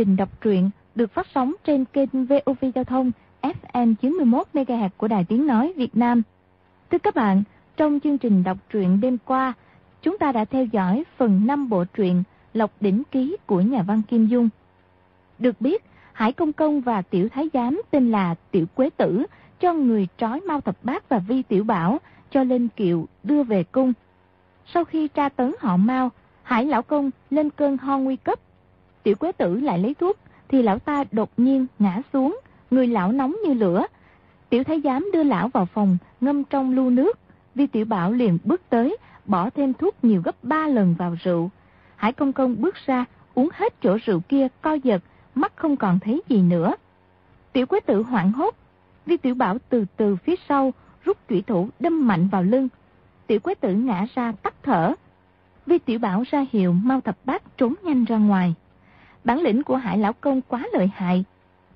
trình đọc truyện được phát sóng trên kênh VOV Giao thông FM 91 MHz của Đài Tiếng nói Việt Nam. Thưa các bạn, trong chương trình đọc truyện đêm qua, chúng ta đã theo dõi phần 5 bộ truyện Lộc đỉnh ký của nhà văn Kim Dung. Được biết, Hải Công Công và Tiểu Thái Giám tên là Tiểu Quế Tử cho người trói Mao Thập Bát và Vi Tiểu Bảo cho lên kiệu đưa về cung. Sau khi tra tấn họ Mao, Hải Lão Công lên cơn ho nguy cấp. Tiểu Quế Tử lại lấy thuốc, thì lão ta đột nhiên ngã xuống, người lão nóng như lửa. Tiểu Thái Giám đưa lão vào phòng, ngâm trong lu nước. Vi Tiểu Bảo liền bước tới, bỏ thêm thuốc nhiều gấp ba lần vào rượu. Hải Công Công bước ra, uống hết chỗ rượu kia, co giật, mắt không còn thấy gì nữa. Tiểu Quế Tử hoảng hốt, Vi Tiểu Bảo từ từ phía sau, rút chủy thủ đâm mạnh vào lưng. Tiểu Quế Tử ngã ra tắt thở. Vi Tiểu Bảo ra hiệu mau thập bát trốn nhanh ra ngoài. Bản lĩnh của Hải Lão Công quá lợi hại.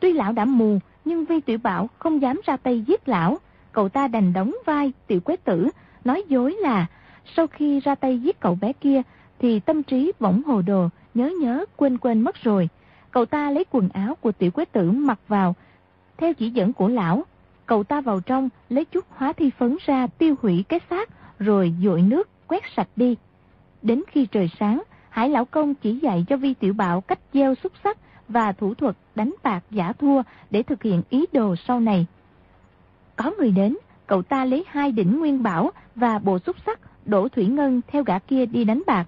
Tuy lão đã mù, nhưng Vi Tiểu Bảo không dám ra tay giết lão. Cậu ta đành đóng vai Tiểu Quế Tử, nói dối là sau khi ra tay giết cậu bé kia, thì tâm trí võng hồ đồ, nhớ nhớ, quên quên mất rồi. Cậu ta lấy quần áo của Tiểu Quế Tử mặc vào. Theo chỉ dẫn của lão, cậu ta vào trong lấy chút hóa thi phấn ra tiêu hủy cái xác, rồi dội nước quét sạch đi. Đến khi trời sáng, Hải Lão Công chỉ dạy cho Vi Tiểu Bảo cách gieo xúc sắc và thủ thuật đánh bạc giả thua để thực hiện ý đồ sau này. Có người đến, cậu ta lấy hai đỉnh nguyên bảo và bộ xúc sắc đổ thủy ngân theo gã kia đi đánh bạc.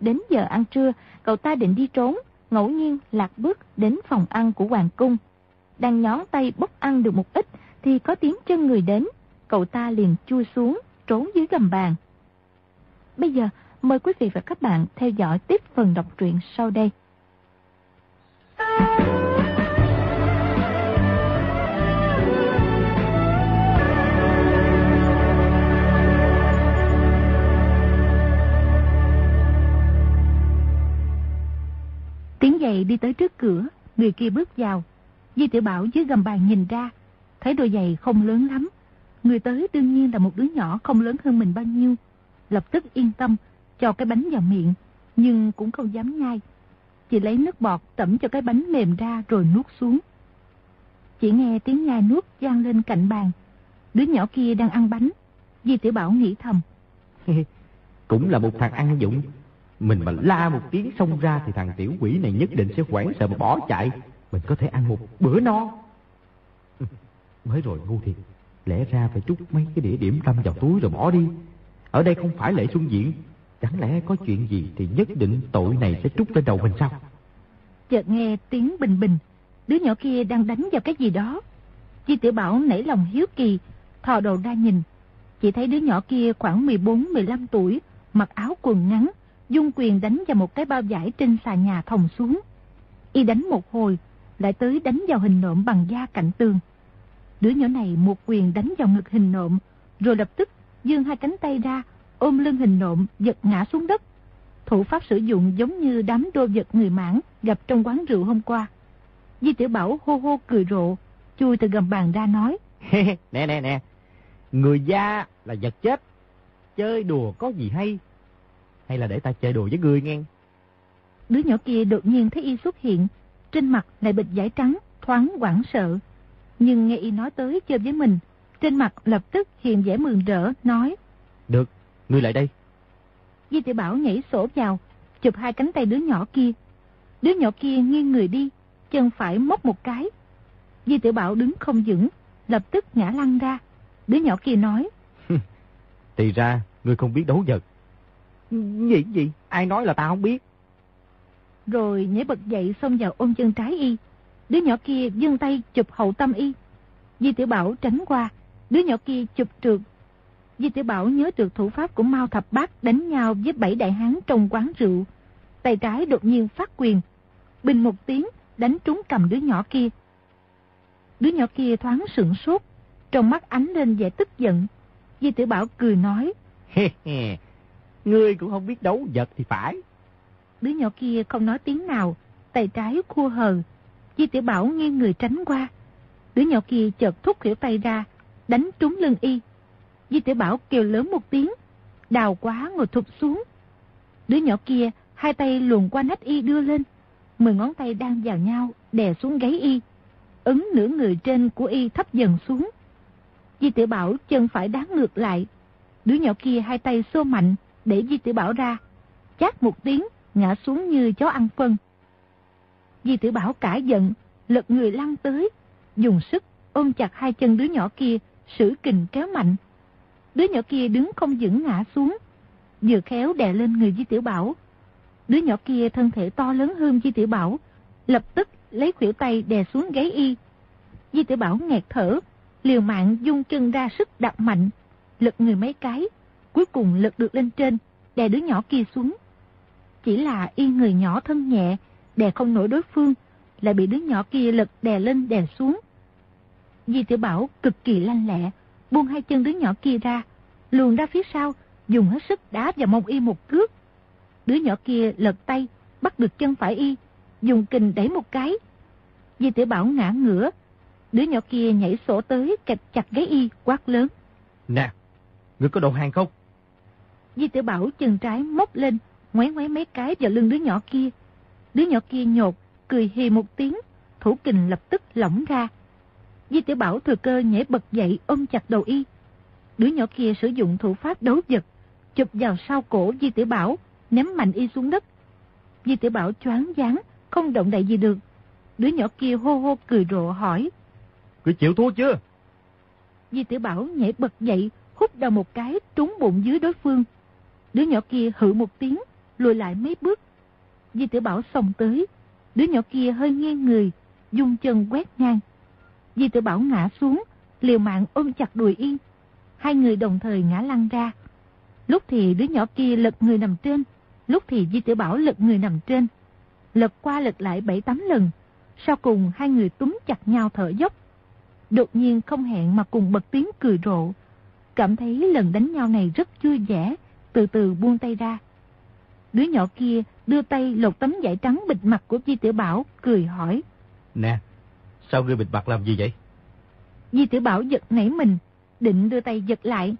Đến giờ ăn trưa, cậu ta định đi trốn, ngẫu nhiên lạc bước đến phòng ăn của Hoàng Cung. Đang nhón tay bốc ăn được một ít thì có tiếng chân người đến, cậu ta liền chui xuống, trốn dưới gầm bàn. Bây giờ, mời quý vị và các bạn theo dõi tiếp phần đọc truyện sau đây. Tiếng giày đi tới trước cửa, người kia bước vào. Di tiểu Bảo dưới gầm bàn nhìn ra, thấy đôi giày không lớn lắm. Người tới đương nhiên là một đứa nhỏ không lớn hơn mình bao nhiêu. Lập tức yên tâm, cho cái bánh vào miệng, nhưng cũng không dám nhai. Chỉ lấy nước bọt tẩm cho cái bánh mềm ra rồi nuốt xuống. Chỉ nghe tiếng nhai nuốt gian lên cạnh bàn. Đứa nhỏ kia đang ăn bánh. Di tiểu Bảo nghĩ thầm. cũng là một thằng ăn dụng. Mình mà la một tiếng xông ra thì thằng tiểu quỷ này nhất định sẽ quảng sợ mà bỏ chạy. Mình có thể ăn một bữa no. Mới rồi ngu thiệt. Lẽ ra phải trút mấy cái địa điểm tâm vào túi rồi bỏ đi. Ở đây không phải lễ xuân diện. Chẳng lẽ có chuyện gì thì nhất định tội này sẽ trút lên đầu mình sao? Chợt nghe tiếng bình bình. Đứa nhỏ kia đang đánh vào cái gì đó. Chi tiểu bảo nảy lòng hiếu kỳ. Thò đầu ra nhìn. Chỉ thấy đứa nhỏ kia khoảng 14-15 tuổi. Mặc áo quần ngắn. Dung quyền đánh vào một cái bao giải trên xà nhà thòng xuống. Y đánh một hồi. Lại tới đánh vào hình nộm bằng da cạnh tường. Đứa nhỏ này một quyền đánh vào ngực hình nộm. Rồi lập tức dương hai cánh tay ra, ôm lưng hình nộm, giật ngã xuống đất. Thủ pháp sử dụng giống như đám đô vật người mãn gặp trong quán rượu hôm qua. Di tiểu Bảo hô hô cười rộ, chui từ gầm bàn ra nói. nè nè nè, người da là vật chết, chơi đùa có gì hay? Hay là để ta chơi đùa với người nghe? Đứa nhỏ kia đột nhiên thấy y xuất hiện, trên mặt lại bịch giải trắng, thoáng quảng sợ. Nhưng nghe y nói tới chơi với mình, trên mặt lập tức hiện vẻ mừng rỡ, nói. Được, ngươi lại đây. Di tiểu Bảo nhảy sổ vào, chụp hai cánh tay đứa nhỏ kia. Đứa nhỏ kia nghiêng người đi, chân phải móc một cái. Di tiểu Bảo đứng không vững, lập tức ngã lăn ra. Đứa nhỏ kia nói. Thì ra, ngươi không biết đấu vật. Gì gì? Ai nói là ta không biết? Rồi nhảy bật dậy xông vào ôm chân trái y. Đứa nhỏ kia dương tay chụp hậu tâm y. Di tiểu Bảo tránh qua, Đứa nhỏ kia chụp trượt. Di tiểu Bảo nhớ được thủ pháp của Mao Thập Bát đánh nhau với bảy đại hán trong quán rượu. Tay trái đột nhiên phát quyền. Bình một tiếng đánh trúng cầm đứa nhỏ kia. Đứa nhỏ kia thoáng sửng sốt. Trong mắt ánh lên vẻ tức giận. Di tiểu Bảo cười nói. Ngươi cũng không biết đấu vật thì phải. Đứa nhỏ kia không nói tiếng nào. Tay trái khua hờ. Di tiểu Bảo nghiêng người tránh qua. Đứa nhỏ kia chợt thúc khỉu tay ra đánh trúng lưng y. Di tiểu Bảo kêu lớn một tiếng, đào quá ngồi thụt xuống. Đứa nhỏ kia, hai tay luồn qua nách y đưa lên. Mười ngón tay đang vào nhau, đè xuống gáy y. Ứng nửa người trên của y thấp dần xuống. Di tiểu Bảo chân phải đá ngược lại. Đứa nhỏ kia hai tay xô mạnh, để Di tiểu Bảo ra. Chát một tiếng, ngã xuống như chó ăn phân. Di tiểu Bảo cả giận, lật người lăn tới, dùng sức ôm chặt hai chân đứa nhỏ kia, sử kình kéo mạnh. Đứa nhỏ kia đứng không vững ngã xuống, vừa khéo đè lên người Di Tiểu Bảo. Đứa nhỏ kia thân thể to lớn hơn Di Tiểu Bảo, lập tức lấy khuỷu tay đè xuống gáy y. Di Tiểu Bảo nghẹt thở, liều mạng dung chân ra sức đập mạnh, lật người mấy cái, cuối cùng lật được lên trên, đè đứa nhỏ kia xuống. Chỉ là y người nhỏ thân nhẹ, đè không nổi đối phương, lại bị đứa nhỏ kia lật đè lên đè xuống. Di Tiểu Bảo cực kỳ lanh lẹ, buông hai chân đứa nhỏ kia ra, luồn ra phía sau, dùng hết sức đá vào mông y một cước. Đứa nhỏ kia lật tay, bắt được chân phải y, dùng kình đẩy một cái. Di tiểu Bảo ngã ngửa, đứa nhỏ kia nhảy sổ tới kẹp chặt gáy y, quát lớn. Nè, ngươi có đầu hàng không? Di tiểu Bảo chân trái móc lên, ngoáy ngoáy mấy cái vào lưng đứa nhỏ kia. Đứa nhỏ kia nhột, cười hì một tiếng, thủ kình lập tức lỏng ra. Di tiểu Bảo thừa cơ nhảy bật dậy ôm chặt đầu y. Đứa nhỏ kia sử dụng thủ pháp đấu vật, chụp vào sau cổ Di tiểu Bảo, ném mạnh y xuống đất. Di tiểu Bảo choáng váng, không động đậy gì được. Đứa nhỏ kia hô hô cười rộ hỏi. Cứ chịu thua chưa? Di tiểu Bảo nhảy bật dậy, hút đầu một cái trúng bụng dưới đối phương. Đứa nhỏ kia hự một tiếng, lùi lại mấy bước. Di tiểu Bảo xông tới, đứa nhỏ kia hơi nghiêng người, dùng chân quét ngang. Di tiểu Bảo ngã xuống, liều mạng ôm chặt đùi yên. Hai người đồng thời ngã lăn ra. Lúc thì đứa nhỏ kia lật người nằm trên, lúc thì Di tiểu Bảo lật người nằm trên. Lật qua lật lại bảy tám lần, sau cùng hai người túm chặt nhau thở dốc. Đột nhiên không hẹn mà cùng bật tiếng cười rộ. Cảm thấy lần đánh nhau này rất vui vẻ, từ từ buông tay ra. Đứa nhỏ kia đưa tay lột tấm vải trắng bịt mặt của Di Tiểu Bảo, cười hỏi. Nè, sao ngươi bịt mặt làm gì vậy? Di Tiểu Bảo giật nảy mình, định đưa tay giật lại.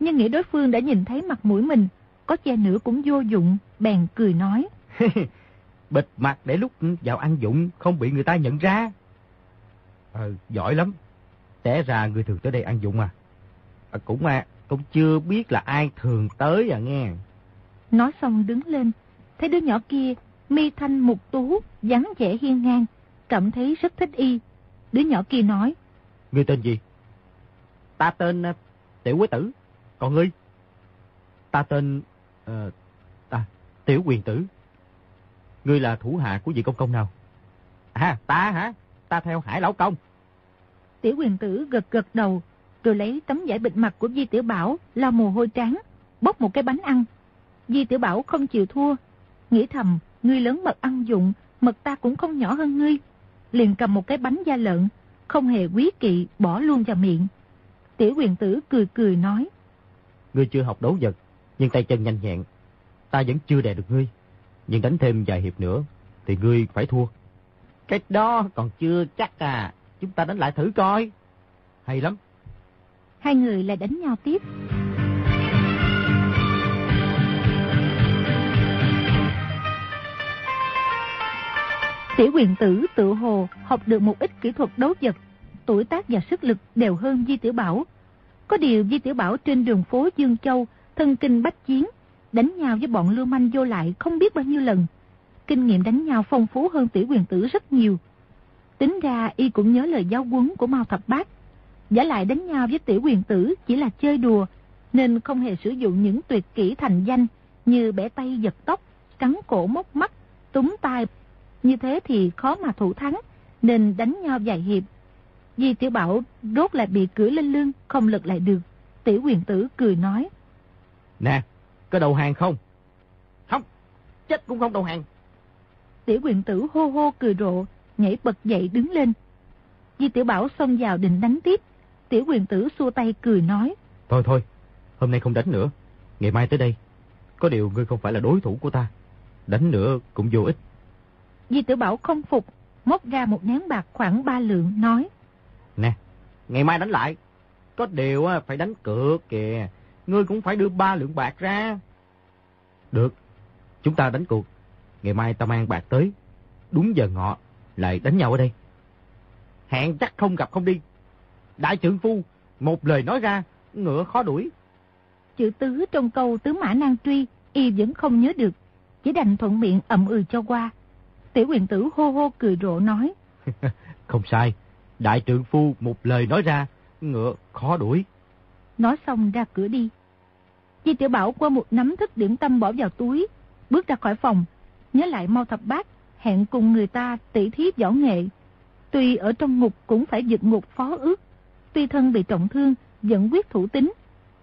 Nhưng nghĩ đối phương đã nhìn thấy mặt mũi mình, có che nữa cũng vô dụng, bèn cười nói. bịt mặt để lúc vào ăn dụng không bị người ta nhận ra. Ờ, giỏi lắm. Té ra người thường tới đây ăn dụng à. à cũng à, cũng chưa biết là ai thường tới à nghe. Nói xong đứng lên, thấy đứa nhỏ kia, mi thanh mục tú, dáng vẻ hiên ngang, cảm thấy rất thích y. Đứa nhỏ kia nói. Ngươi tên gì? Ta tên uh, Tiểu Quế Tử. Còn ngươi? Ta tên... Uh, ta, Tiểu Quyền Tử. Ngươi là thủ hạ của vị công công nào? À, ta hả? Ta theo Hải Lão Công. Tiểu Quyền Tử gật gật đầu, rồi lấy tấm vải bịt mặt của Di Tiểu Bảo, lau mồ hôi trắng, bóc một cái bánh ăn. Di Tiểu Bảo không chịu thua, nghĩ thầm, ngươi lớn mật ăn dụng, mật ta cũng không nhỏ hơn ngươi. Liền cầm một cái bánh da lợn, không hề quý kỵ, bỏ luôn vào miệng. Tiểu quyền tử cười cười nói. Ngươi chưa học đấu vật, nhưng tay chân nhanh nhẹn. Ta vẫn chưa đè được ngươi. Nhưng đánh thêm vài hiệp nữa, thì ngươi phải thua. Cái đó còn chưa chắc à. Chúng ta đánh lại thử coi. Hay lắm. Hai người lại đánh nhau tiếp. Tiểu quyền tử tự hồ học được một ít kỹ thuật đấu vật, tuổi tác và sức lực đều hơn Di Tiểu Bảo. Có điều Di Tiểu Bảo trên đường phố Dương Châu, thân kinh bách chiến, đánh nhau với bọn lưu manh vô lại không biết bao nhiêu lần. Kinh nghiệm đánh nhau phong phú hơn tiểu quyền tử rất nhiều. Tính ra y cũng nhớ lời giáo huấn của Mao Thập Bát. Giả lại đánh nhau với tiểu quyền tử chỉ là chơi đùa, nên không hề sử dụng những tuyệt kỹ thành danh như bẻ tay giật tóc, cắn cổ móc mắt, túm tai. Như thế thì khó mà thủ thắng, nên đánh nhau vài hiệp. Di tiểu bảo rốt lại bị cưỡi lên lưng, không lực lại được. Tiểu quyền tử cười nói. Nè, có đầu hàng không? Không, chết cũng không đầu hàng. Tiểu quyền tử hô hô cười rộ, nhảy bật dậy đứng lên. Di tiểu bảo xông vào định đánh tiếp. Tiểu quyền tử xua tay cười nói. Thôi thôi, hôm nay không đánh nữa. Ngày mai tới đây. Có điều ngươi không phải là đối thủ của ta. Đánh nữa cũng vô ích. Di tiểu bảo không phục, móc ra một nén bạc khoảng ba lượng, nói. Nè, ngày mai đánh lại. Có điều phải đánh cược kìa. Ngươi cũng phải đưa ba lượng bạc ra. Được, chúng ta đánh cuộc. Ngày mai ta mang bạc tới. đúng giờ ngọ, lại đánh nhau ở đây. Hẹn chắc không gặp không đi. Đại trưởng phu, một lời nói ra, ngựa khó đuổi. Chữ tứ trong câu tứ mã nan truy, y vẫn không nhớ được, chỉ đành thuận miệng ậm ừ cho qua. Tiểu quyền tử hô hô cười rộ nói. không sai, đại trưởng phu một lời nói ra, ngựa khó đuổi. Nói xong ra cửa đi. Di tiểu Bảo qua một nắm thức điểm tâm bỏ vào túi, bước ra khỏi phòng, nhớ lại mau thập bát, hẹn cùng người ta tỉ thí võ nghệ. Tuy ở trong ngục cũng phải dựng ngục phó ước, tuy thân bị trọng thương, vẫn quyết thủ tính.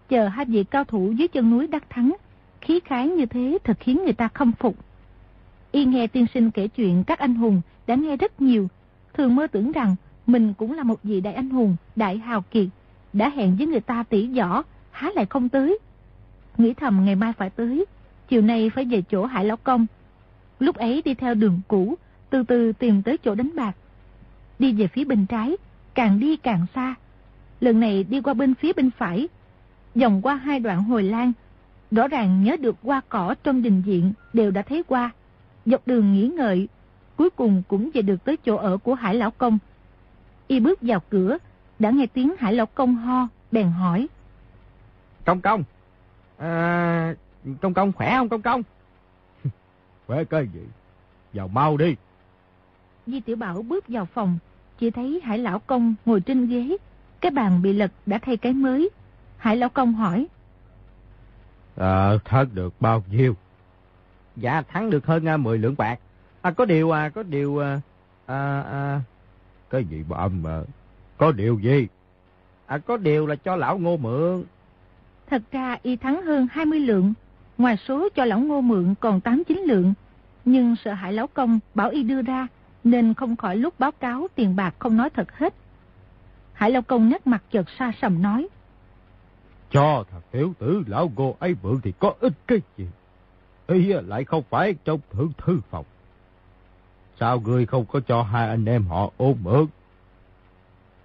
Chờ hai vị cao thủ dưới chân núi đắc thắng, khí khái như thế thật khiến người ta khâm phục. Y nghe tiên sinh kể chuyện các anh hùng đã nghe rất nhiều, thường mơ tưởng rằng mình cũng là một vị đại anh hùng, đại hào kiệt, đã hẹn với người ta tỉ võ, há lại không tới. Nghĩ thầm ngày mai phải tới, chiều nay phải về chỗ Hải Lão Công. Lúc ấy đi theo đường cũ, từ từ tìm tới chỗ đánh bạc. Đi về phía bên trái, càng đi càng xa. Lần này đi qua bên phía bên phải, dòng qua hai đoạn hồi lan. Rõ ràng nhớ được qua cỏ trong đình diện đều đã thấy qua. Dọc đường nghỉ ngợi, cuối cùng cũng về được tới chỗ ở của Hải Lão Công. Y bước vào cửa, đã nghe tiếng Hải Lão Công ho, bèn hỏi. Công công, à, công công khỏe không công công? khỏe cái gì? Vào mau đi. Di Tiểu Bảo bước vào phòng, chỉ thấy Hải Lão Công ngồi trên ghế, cái bàn bị lật đã thay cái mới. Hải Lão Công hỏi. À, thắng được bao nhiêu? Dạ, thắng được hơn uh, 10 lượng bạc. À, có điều, à, có điều, à, à, à... Cái gì mà âm mà? Có điều gì? À, có điều là cho lão ngô mượn. Thật ra y thắng hơn 20 lượng, ngoài số cho lão ngô mượn còn 8-9 lượng. Nhưng sợ hại lão công bảo y đưa ra, nên không khỏi lúc báo cáo tiền bạc không nói thật hết. Hải Lão Công nét mặt chợt xa sầm nói. Cho thằng tiểu tử lão ngô ấy mượn thì có ích cái gì? Y lại không phải trong thượng thư phòng. Sao ngươi không có cho hai anh em họ ôm mượn?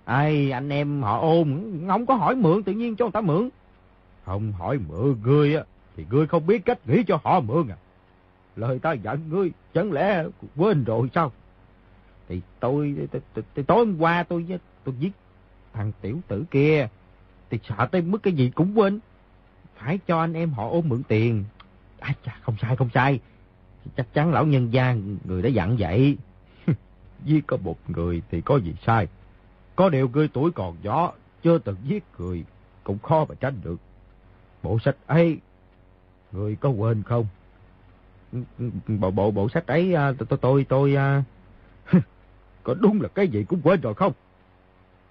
Ai anh em họ ôm, không có hỏi mượn tự nhiên cho người ta mượn. Không hỏi mượn ngươi á, thì ngươi không biết cách nghĩ cho họ mượn à. Lời ta dặn ngươi, chẳng lẽ quên rồi sao? Thì tôi, tối hôm qua tôi tôi giết thằng tiểu tử kia, thì sợ tới mức cái gì cũng quên. Phải cho anh em họ ôm mượn tiền. À, chà, không sai, không sai. Chắc chắn lão nhân gia người đã dặn vậy. giết có một người thì có gì sai. Có điều ngươi tuổi còn nhỏ, chưa từng giết người, cũng khó mà tránh được. Bộ sách ấy, người có quên không? Bộ bộ bộ sách ấy à, tôi tôi tôi à, có đúng là cái gì cũng quên rồi không?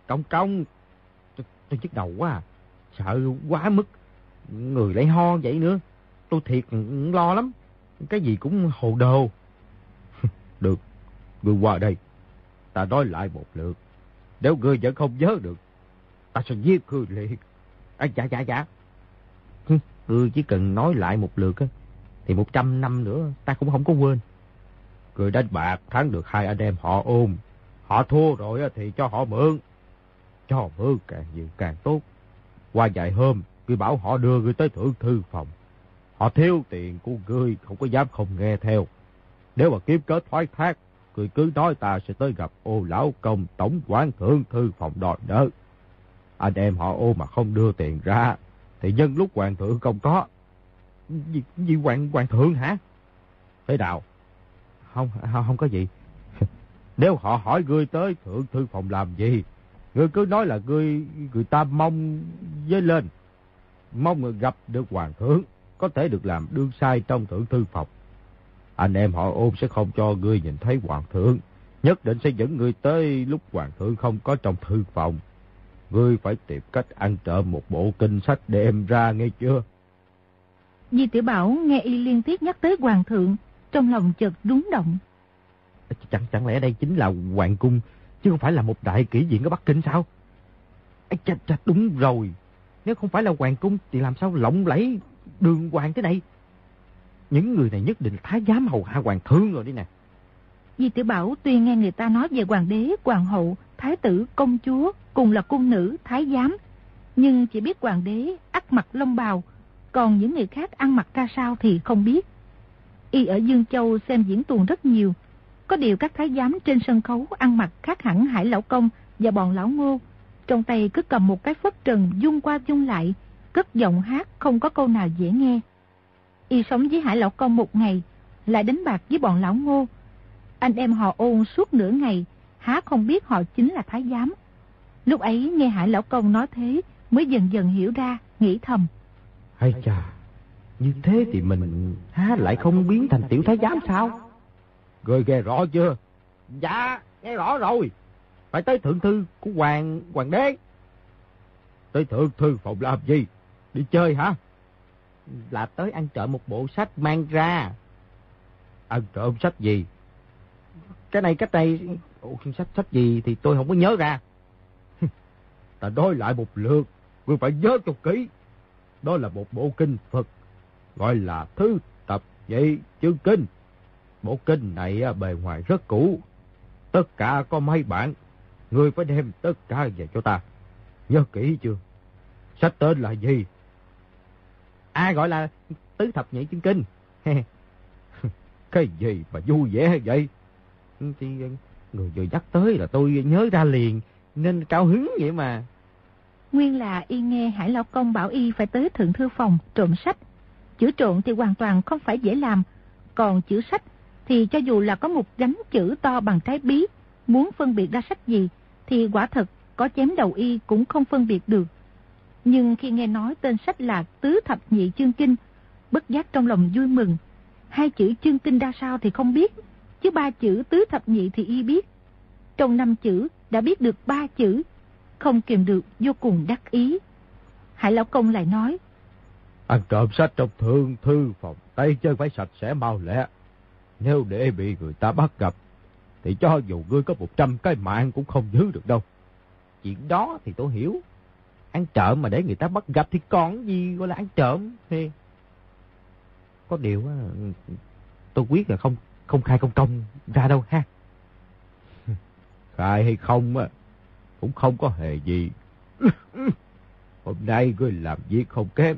Công công, tôi, tôi nhức đầu quá à. Sợ quá mức, người lại ho vậy nữa. Tôi thiệt lo lắm, cái gì cũng hồ đồ. được, ngươi qua đây, ta nói lại một lượt. Nếu ngươi vẫn không nhớ được, ta sẽ giết ngươi liền. À, dạ, dạ, dạ. Ngươi chỉ cần nói lại một lượt á, thì một trăm năm nữa ta cũng không có quên. Ngươi đánh bạc thắng được hai anh em họ ôm. Họ thua rồi thì cho họ mượn. Cho mượn càng nhiều càng tốt. Qua vài hôm, ngươi bảo họ đưa ngươi tới thượng thư phòng. Họ thiếu tiền của ngươi, không có dám không nghe theo. Nếu mà kiếm kết thoái thác, ngươi cứ nói ta sẽ tới gặp ô lão công tổng quản thượng thư phòng đòi nợ. Anh em họ ô mà không đưa tiền ra, thì nhân lúc hoàng thượng không có. Gì, gì hoàng, hoàng thượng hả? Thế nào? Không, không, không có gì. Nếu họ hỏi ngươi tới thượng thư phòng làm gì, ngươi cứ nói là ngươi người ta mong với lên. Mong gặp được hoàng thượng, có thể được làm đương sai trong thượng thư phòng. Anh em họ ôm sẽ không cho ngươi nhìn thấy hoàng thượng, nhất định sẽ dẫn ngươi tới lúc hoàng thượng không có trong thư phòng. Ngươi phải tìm cách ăn trộm một bộ kinh sách đem ra nghe chưa? Di tiểu Bảo nghe y liên tiếp nhắc tới hoàng thượng, trong lòng chợt rúng động. Chẳng chẳng lẽ đây chính là hoàng cung, chứ không phải là một đại kỷ diện ở Bắc Kinh sao? Chà, chà, đúng rồi, nếu không phải là hoàng cung thì làm sao lộng lẫy đường hoàng thế này? Những người này nhất định thái giám hầu hạ hoàng thương rồi đi nè. Di tiểu Bảo tuy nghe người ta nói về hoàng đế, hoàng hậu, thái tử, công chúa, cùng là cung nữ, thái giám, nhưng chỉ biết hoàng đế ắt mặt lông bào, còn những người khác ăn mặc ra sao thì không biết. Y ở Dương Châu xem diễn tuồng rất nhiều, Có điều các thái giám trên sân khấu ăn mặc khác hẳn hải lão công và bọn lão ngô. Trong tay cứ cầm một cái phất trần dung qua dung lại, cất giọng hát không có câu nào dễ nghe. Y sống với hải lão công một ngày, lại đánh bạc với bọn lão ngô. Anh em họ ôn suốt nửa ngày, há không biết họ chính là thái giám. Lúc ấy nghe hải lão công nói thế, mới dần dần hiểu ra, nghĩ thầm. Hay chà, như thế thì mình há lại không biến thành tiểu thái giám sao? Người nghe rõ chưa? Dạ, nghe rõ rồi. Phải tới thượng thư của hoàng hoàng đế. Tới thượng thư phòng làm gì? Đi chơi hả? Là tới ăn trộm một bộ sách mang ra. Ăn trộm sách gì? Cái này cách đây... Ủa, sách sách gì thì tôi không có nhớ ra. Ta đối lại một lượt, ngươi phải nhớ cho kỹ. Đó là một bộ kinh Phật, gọi là Thứ Tập Nhị Chương Kinh. Bộ kinh này bề ngoài rất cũ, tất cả có mấy bản, ngươi phải đem tất cả về cho ta. Nhớ kỹ chưa? Sách tên là gì? Ai gọi là Tứ Thập Nhị Chương Kinh. Cái gì mà vui vẻ vậy? Thì ờ, người vừa nhắc tới là tôi nhớ ra liền, nên cao hứng vậy mà. Nguyên là y nghe Hải Lão Công bảo y phải tới thượng thư phòng trộm sách. Chữ trộn thì hoàn toàn không phải dễ làm, còn chữ sách thì cho dù là có một gánh chữ to bằng trái bí, muốn phân biệt ra sách gì thì quả thật có chém đầu y cũng không phân biệt được. Nhưng khi nghe nói tên sách là Tứ Thập Nhị Chương Kinh, bất giác trong lòng vui mừng. Hai chữ chương kinh ra sao thì không biết, chứ ba chữ Tứ Thập Nhị thì y biết. Trong năm chữ đã biết được ba chữ, không kiềm được vô cùng đắc ý. Hải Lão Công lại nói, Ăn trộm sách trong thương thư phòng, tay chân phải sạch sẽ mau lẹ. Nếu để bị người ta bắt gặp, thì cho dù ngươi có một trăm cái mạng cũng không giữ được đâu. Chuyện đó thì tôi hiểu. Ăn trộm mà để người ta bắt gặp thì còn gì gọi là ăn trộm. Thì... Có điều tôi quyết là không không khai công công ra đâu ha. Khai hay không á, cũng không có hề gì. Hôm nay ngươi làm việc không kém,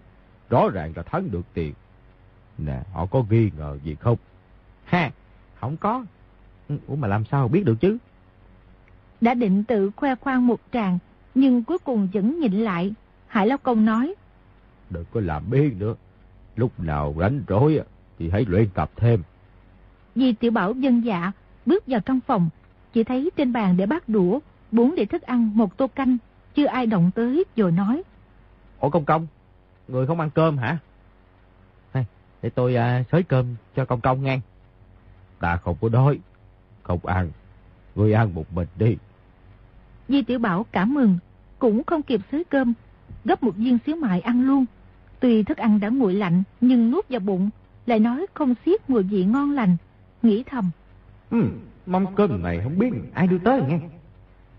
rõ ràng là thắng được tiền. Nè, họ có nghi ngờ gì không? Ha, không có. Ủa mà làm sao biết được chứ? Đã định tự khoe khoang một tràng, nhưng cuối cùng vẫn nhịn lại. Hải Lão Công nói. Đừng có làm biên nữa. Lúc nào rảnh rỗi thì hãy luyện tập thêm. Di Tiểu Bảo dân dạ, bước vào trong phòng, chỉ thấy trên bàn để bát đũa, bốn đĩa thức ăn, một tô canh, chưa ai động tới rồi nói. Ủa công công, người không ăn cơm hả? Hay, để tôi à, xới cơm cho công công nghe. Ta không có đói, không ăn, người ăn một mình đi. Di Tiểu Bảo cảm mừng, cũng không kịp xới cơm, gấp một viên xíu mại ăn luôn. Tuy thức ăn đã nguội lạnh, nhưng nuốt vào bụng, lại nói không xiết mùi vị ngon lành, nghĩ thầm. Ừ, mâm cơm này không biết ai đưa tới nghe.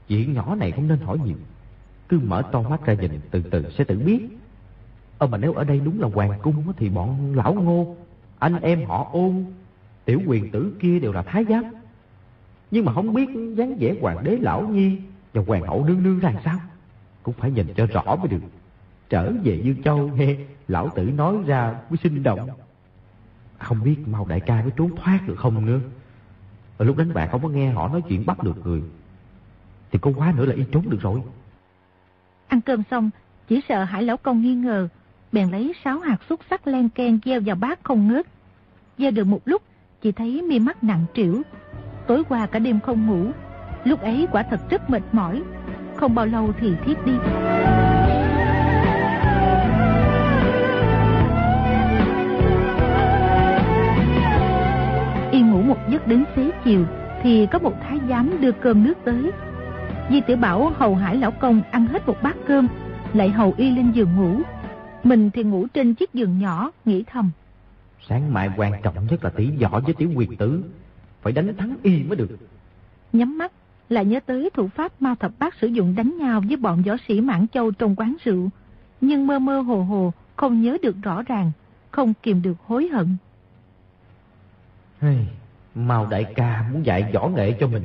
Chuyện nhỏ này không nên hỏi nhiều. Cứ mở to mắt ra nhìn từ từ sẽ tự biết. Ờ mà nếu ở đây đúng là hoàng cung thì bọn lão ngô, anh em họ ôn, tiểu quyền tử kia đều là thái giám. Nhưng mà không biết dáng vẻ hoàng đế lão nhi và hoàng hậu nương nương ra sao. Cũng phải nhìn cho rõ mới được. Trở về Dương Châu nghe lão tử nói ra mới sinh động. Không biết mau đại ca có trốn thoát được không nữa. Ở lúc đánh bạc không có nghe họ nói chuyện bắt được người. Thì có quá nữa là y trốn được rồi. Ăn cơm xong, chỉ sợ Hải Lão Công nghi ngờ, bèn lấy sáu hạt xúc sắc len ken gieo vào bát không ngớt. Gieo được một lúc, chỉ thấy mi mắt nặng trĩu. Tối qua cả đêm không ngủ, lúc ấy quả thật rất mệt mỏi. Không bao lâu thì thiếp đi. Y ngủ một giấc đến xế chiều, thì có một thái giám đưa cơm nước tới. Di tiểu Bảo hầu hải lão công ăn hết một bát cơm, lại hầu y lên giường ngủ. Mình thì ngủ trên chiếc giường nhỏ, nghĩ thầm. Sáng mai quan trọng nhất là tỷ võ với tiểu quyền tử. Phải đánh thắng y mới được. Nhắm mắt, lại nhớ tới thủ pháp Mao Thập Bát sử dụng đánh nhau với bọn võ sĩ Mãn Châu trong quán rượu. Nhưng mơ mơ hồ hồ, không nhớ được rõ ràng, không kìm được hối hận. Hey, Mao đại ca muốn dạy võ nghệ cho mình.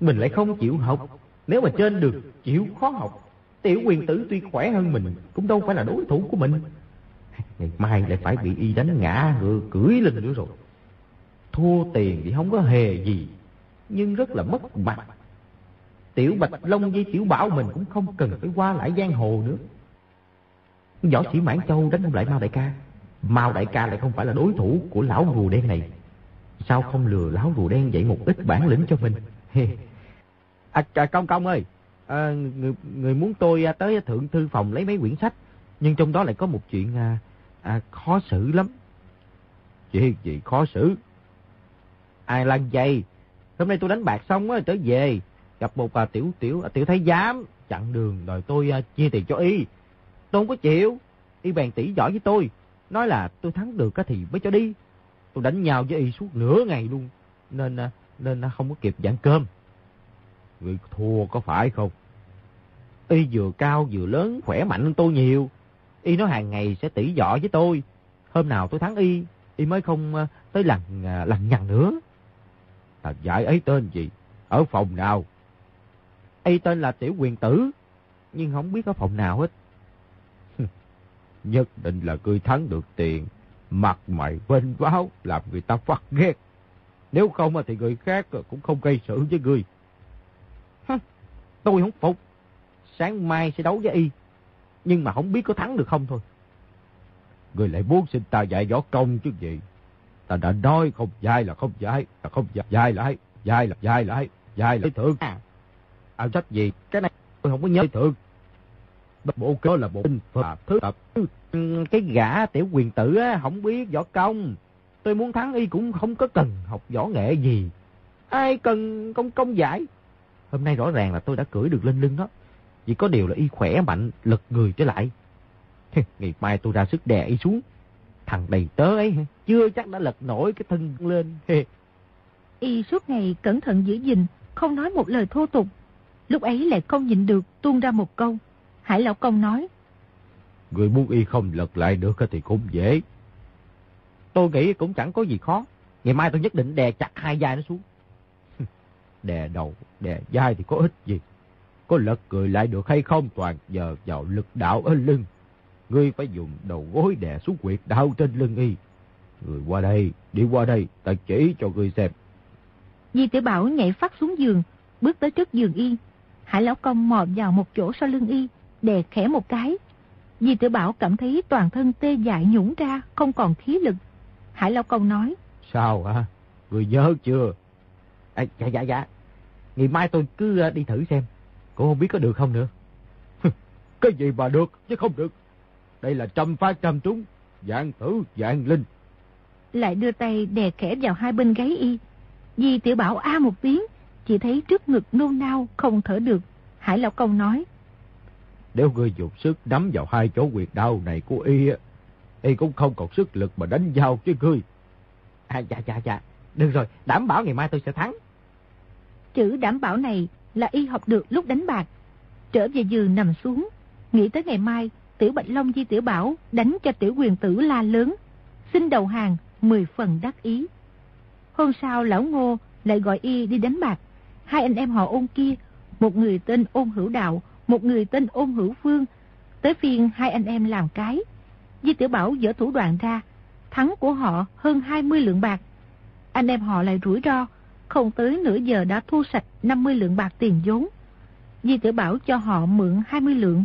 Mình lại không chịu học. Nếu mà trên được chịu khó học, tiểu quyền tử tuy khỏe hơn mình, cũng đâu phải là đối thủ của mình. Ngày mai lại phải bị y đánh ngã ngựa cưỡi lên nữa rồi. Thua tiền thì không có hề gì, nhưng rất là mất mặt. Tiểu Bạch Long với Tiểu Bảo mình cũng không cần phải qua lại giang hồ nữa. Võ sĩ Mãn Châu đánh không lại Mao Đại ca. Mao Đại ca lại không phải là đối thủ của lão rùa đen này. Sao không lừa lão rùa đen dạy một ít bản lĩnh cho mình? à, Công Công ơi, à, người, người muốn tôi à, tới thượng thư phòng lấy mấy quyển sách, nhưng trong đó lại có một chuyện à, à, khó xử lắm. Chuyện gì khó xử? Ai là vậy? Hôm nay tôi đánh bạc xong á trở về, gặp một à, tiểu tiểu à, tiểu thái giám chặn đường đòi tôi à, chia tiền cho y. Tôi không có chịu, y bèn tỉ giỏi với tôi, nói là tôi thắng được thì mới cho đi. Tôi đánh nhau với y suốt nửa ngày luôn, nên à, nên à, không có kịp dặn cơm. Người thua có phải không? Y vừa cao vừa lớn, khỏe mạnh hơn tôi nhiều. Y nói hàng ngày sẽ tỉ võ với tôi. Hôm nào tôi thắng Y, Y mới không à, tới lần uh, à, lần nhằn nữa. Thằng giải ấy tên gì? Ở phòng nào? Y tên là Tiểu Quyền Tử, nhưng không biết ở phòng nào hết. Nhất định là cười thắng được tiền, mặt mày vênh váo, làm người ta phát ghét. Nếu không thì người khác cũng không gây sự với người. Tôi không phục. Sáng mai sẽ đấu với y. Nhưng mà không biết có thắng được không thôi. Người lại muốn xin ta dạy võ công chứ gì. Ta đã nói không dạy là không dạy, là không dạy, dạy lại, dạy là dạy lại, dạy lại thượng. À, à sách gì? Cái này tôi không có nhớ thượng. Bộ cơ là bộ binh pháp thứ tập. Cái gã tiểu quyền tử á, không biết võ công. Tôi muốn thắng y cũng không có cần học võ nghệ gì. Ai cần công công giải. Hôm nay rõ ràng là tôi đã cưỡi được lên lưng đó. Chỉ có điều là y khỏe mạnh, lật người trở lại. Ngày mai tôi ra sức đè y xuống. Thằng đầy tớ ấy chưa chắc đã lật nổi cái thân lên. y suốt ngày cẩn thận giữ gìn, không nói một lời thô tục. Lúc ấy lại không nhịn được tuôn ra một câu. Hải Lão Công nói. Người muốn y không lật lại được thì cũng dễ. Tôi nghĩ cũng chẳng có gì khó. Ngày mai tôi nhất định đè chặt hai vai nó xuống. đè đầu, đè vai thì có ích gì. Có lật người lại được hay không toàn giờ vào lực đạo ở lưng. Ngươi phải dùng đầu gối đè xuống quyệt đau trên lưng y. Người qua đây, đi qua đây, ta chỉ cho ngươi xem. Di tiểu Bảo nhảy phát xuống giường, bước tới trước giường y. Hải Lão Công mò vào một chỗ sau lưng y, đè khẽ một cái. Di tiểu Bảo cảm thấy toàn thân tê dại nhũng ra, không còn khí lực. Hải Lão Công nói. Sao hả? Người nhớ chưa? À, dạ dạ dạ. Ngày mai tôi cứ ờ, đi thử xem. Cô không biết có được không nữa. cái gì mà được chứ không được. Đây là trăm phát trăm trúng. Dạng tử, dạng linh. Lại đưa tay đè khẽ vào hai bên gáy y. Di tiểu bảo a một tiếng. Chỉ thấy trước ngực nôn nao không thở được. Hải Lão Công nói. Nếu ngươi dùng sức nắm vào hai chỗ quyệt đau này của y, y cũng không còn sức lực mà đánh nhau chứ ngươi. À dạ dạ dạ, được rồi, đảm bảo ngày mai tôi sẽ thắng. Chữ đảm bảo này là y học được lúc đánh bạc. Trở về giường nằm xuống, nghĩ tới ngày mai, tiểu Bạch Long Di Tiểu Bảo đánh cho tiểu quyền tử la lớn, xin đầu hàng, mười phần đắc ý. Hôm sau lão ngô lại gọi y đi đánh bạc. Hai anh em họ ôn kia, một người tên ôn hữu đạo, một người tên ôn hữu phương. Tới phiên hai anh em làm cái. Di Tiểu Bảo dỡ thủ đoạn ra, thắng của họ hơn 20 lượng bạc. Anh em họ lại rủi ro, không tới nửa giờ đã thu sạch 50 lượng bạc tiền vốn. Di Tiểu Bảo cho họ mượn 20 lượng,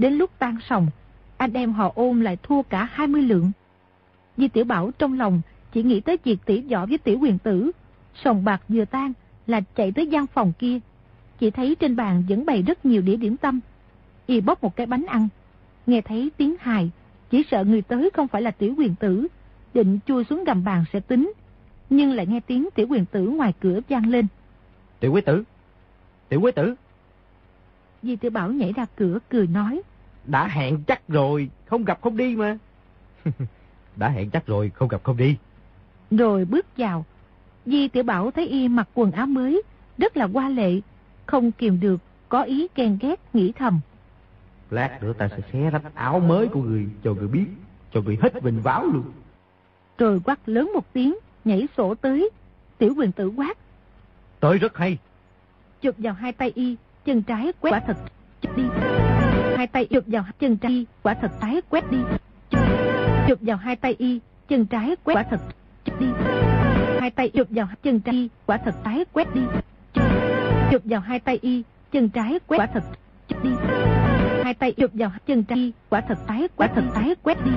đến lúc tan sòng, anh em họ ôm lại thua cả 20 lượng. Di Tiểu Bảo trong lòng chỉ nghĩ tới việc tỉ võ với Tiểu Quyền Tử, sòng bạc vừa tan là chạy tới gian phòng kia, chỉ thấy trên bàn vẫn bày rất nhiều đĩa điểm tâm. Y bóp một cái bánh ăn, nghe thấy tiếng hài, chỉ sợ người tới không phải là Tiểu Quyền Tử, định chui xuống gầm bàn sẽ tính, nhưng lại nghe tiếng tiểu quyền tử ngoài cửa vang lên. Tiểu quý tử! Tiểu quý tử! Di tiểu Bảo nhảy ra cửa cười nói. Đã hẹn chắc rồi, không gặp không đi mà. Đã hẹn chắc rồi, không gặp không đi. Rồi bước vào. Di Tiểu Bảo thấy y mặc quần áo mới, rất là hoa lệ, không kiềm được, có ý ghen ghét, nghĩ thầm. Lát nữa ta sẽ xé rách áo mới của người cho người biết, cho người hết vinh váo luôn. Rồi quát lớn một tiếng, nhảy sổ tới, tiểu quyền tử quát. Tới rất hay. Chụp vào hai tay y, chân trái quét quả thật, chụp đi. Hai tay chụp vào chân trái, quả thật trái quét đi. Chụp vào hai tay y, chân trái quét quả thật, chụp đi. hai tay chụp vào chân trái quả thật tái quét đi. Chụp vào hai tay y, chân trái quét quả thật đi. Hai tay chụp vào chân trái quả thật tái quả thật tái quét đi.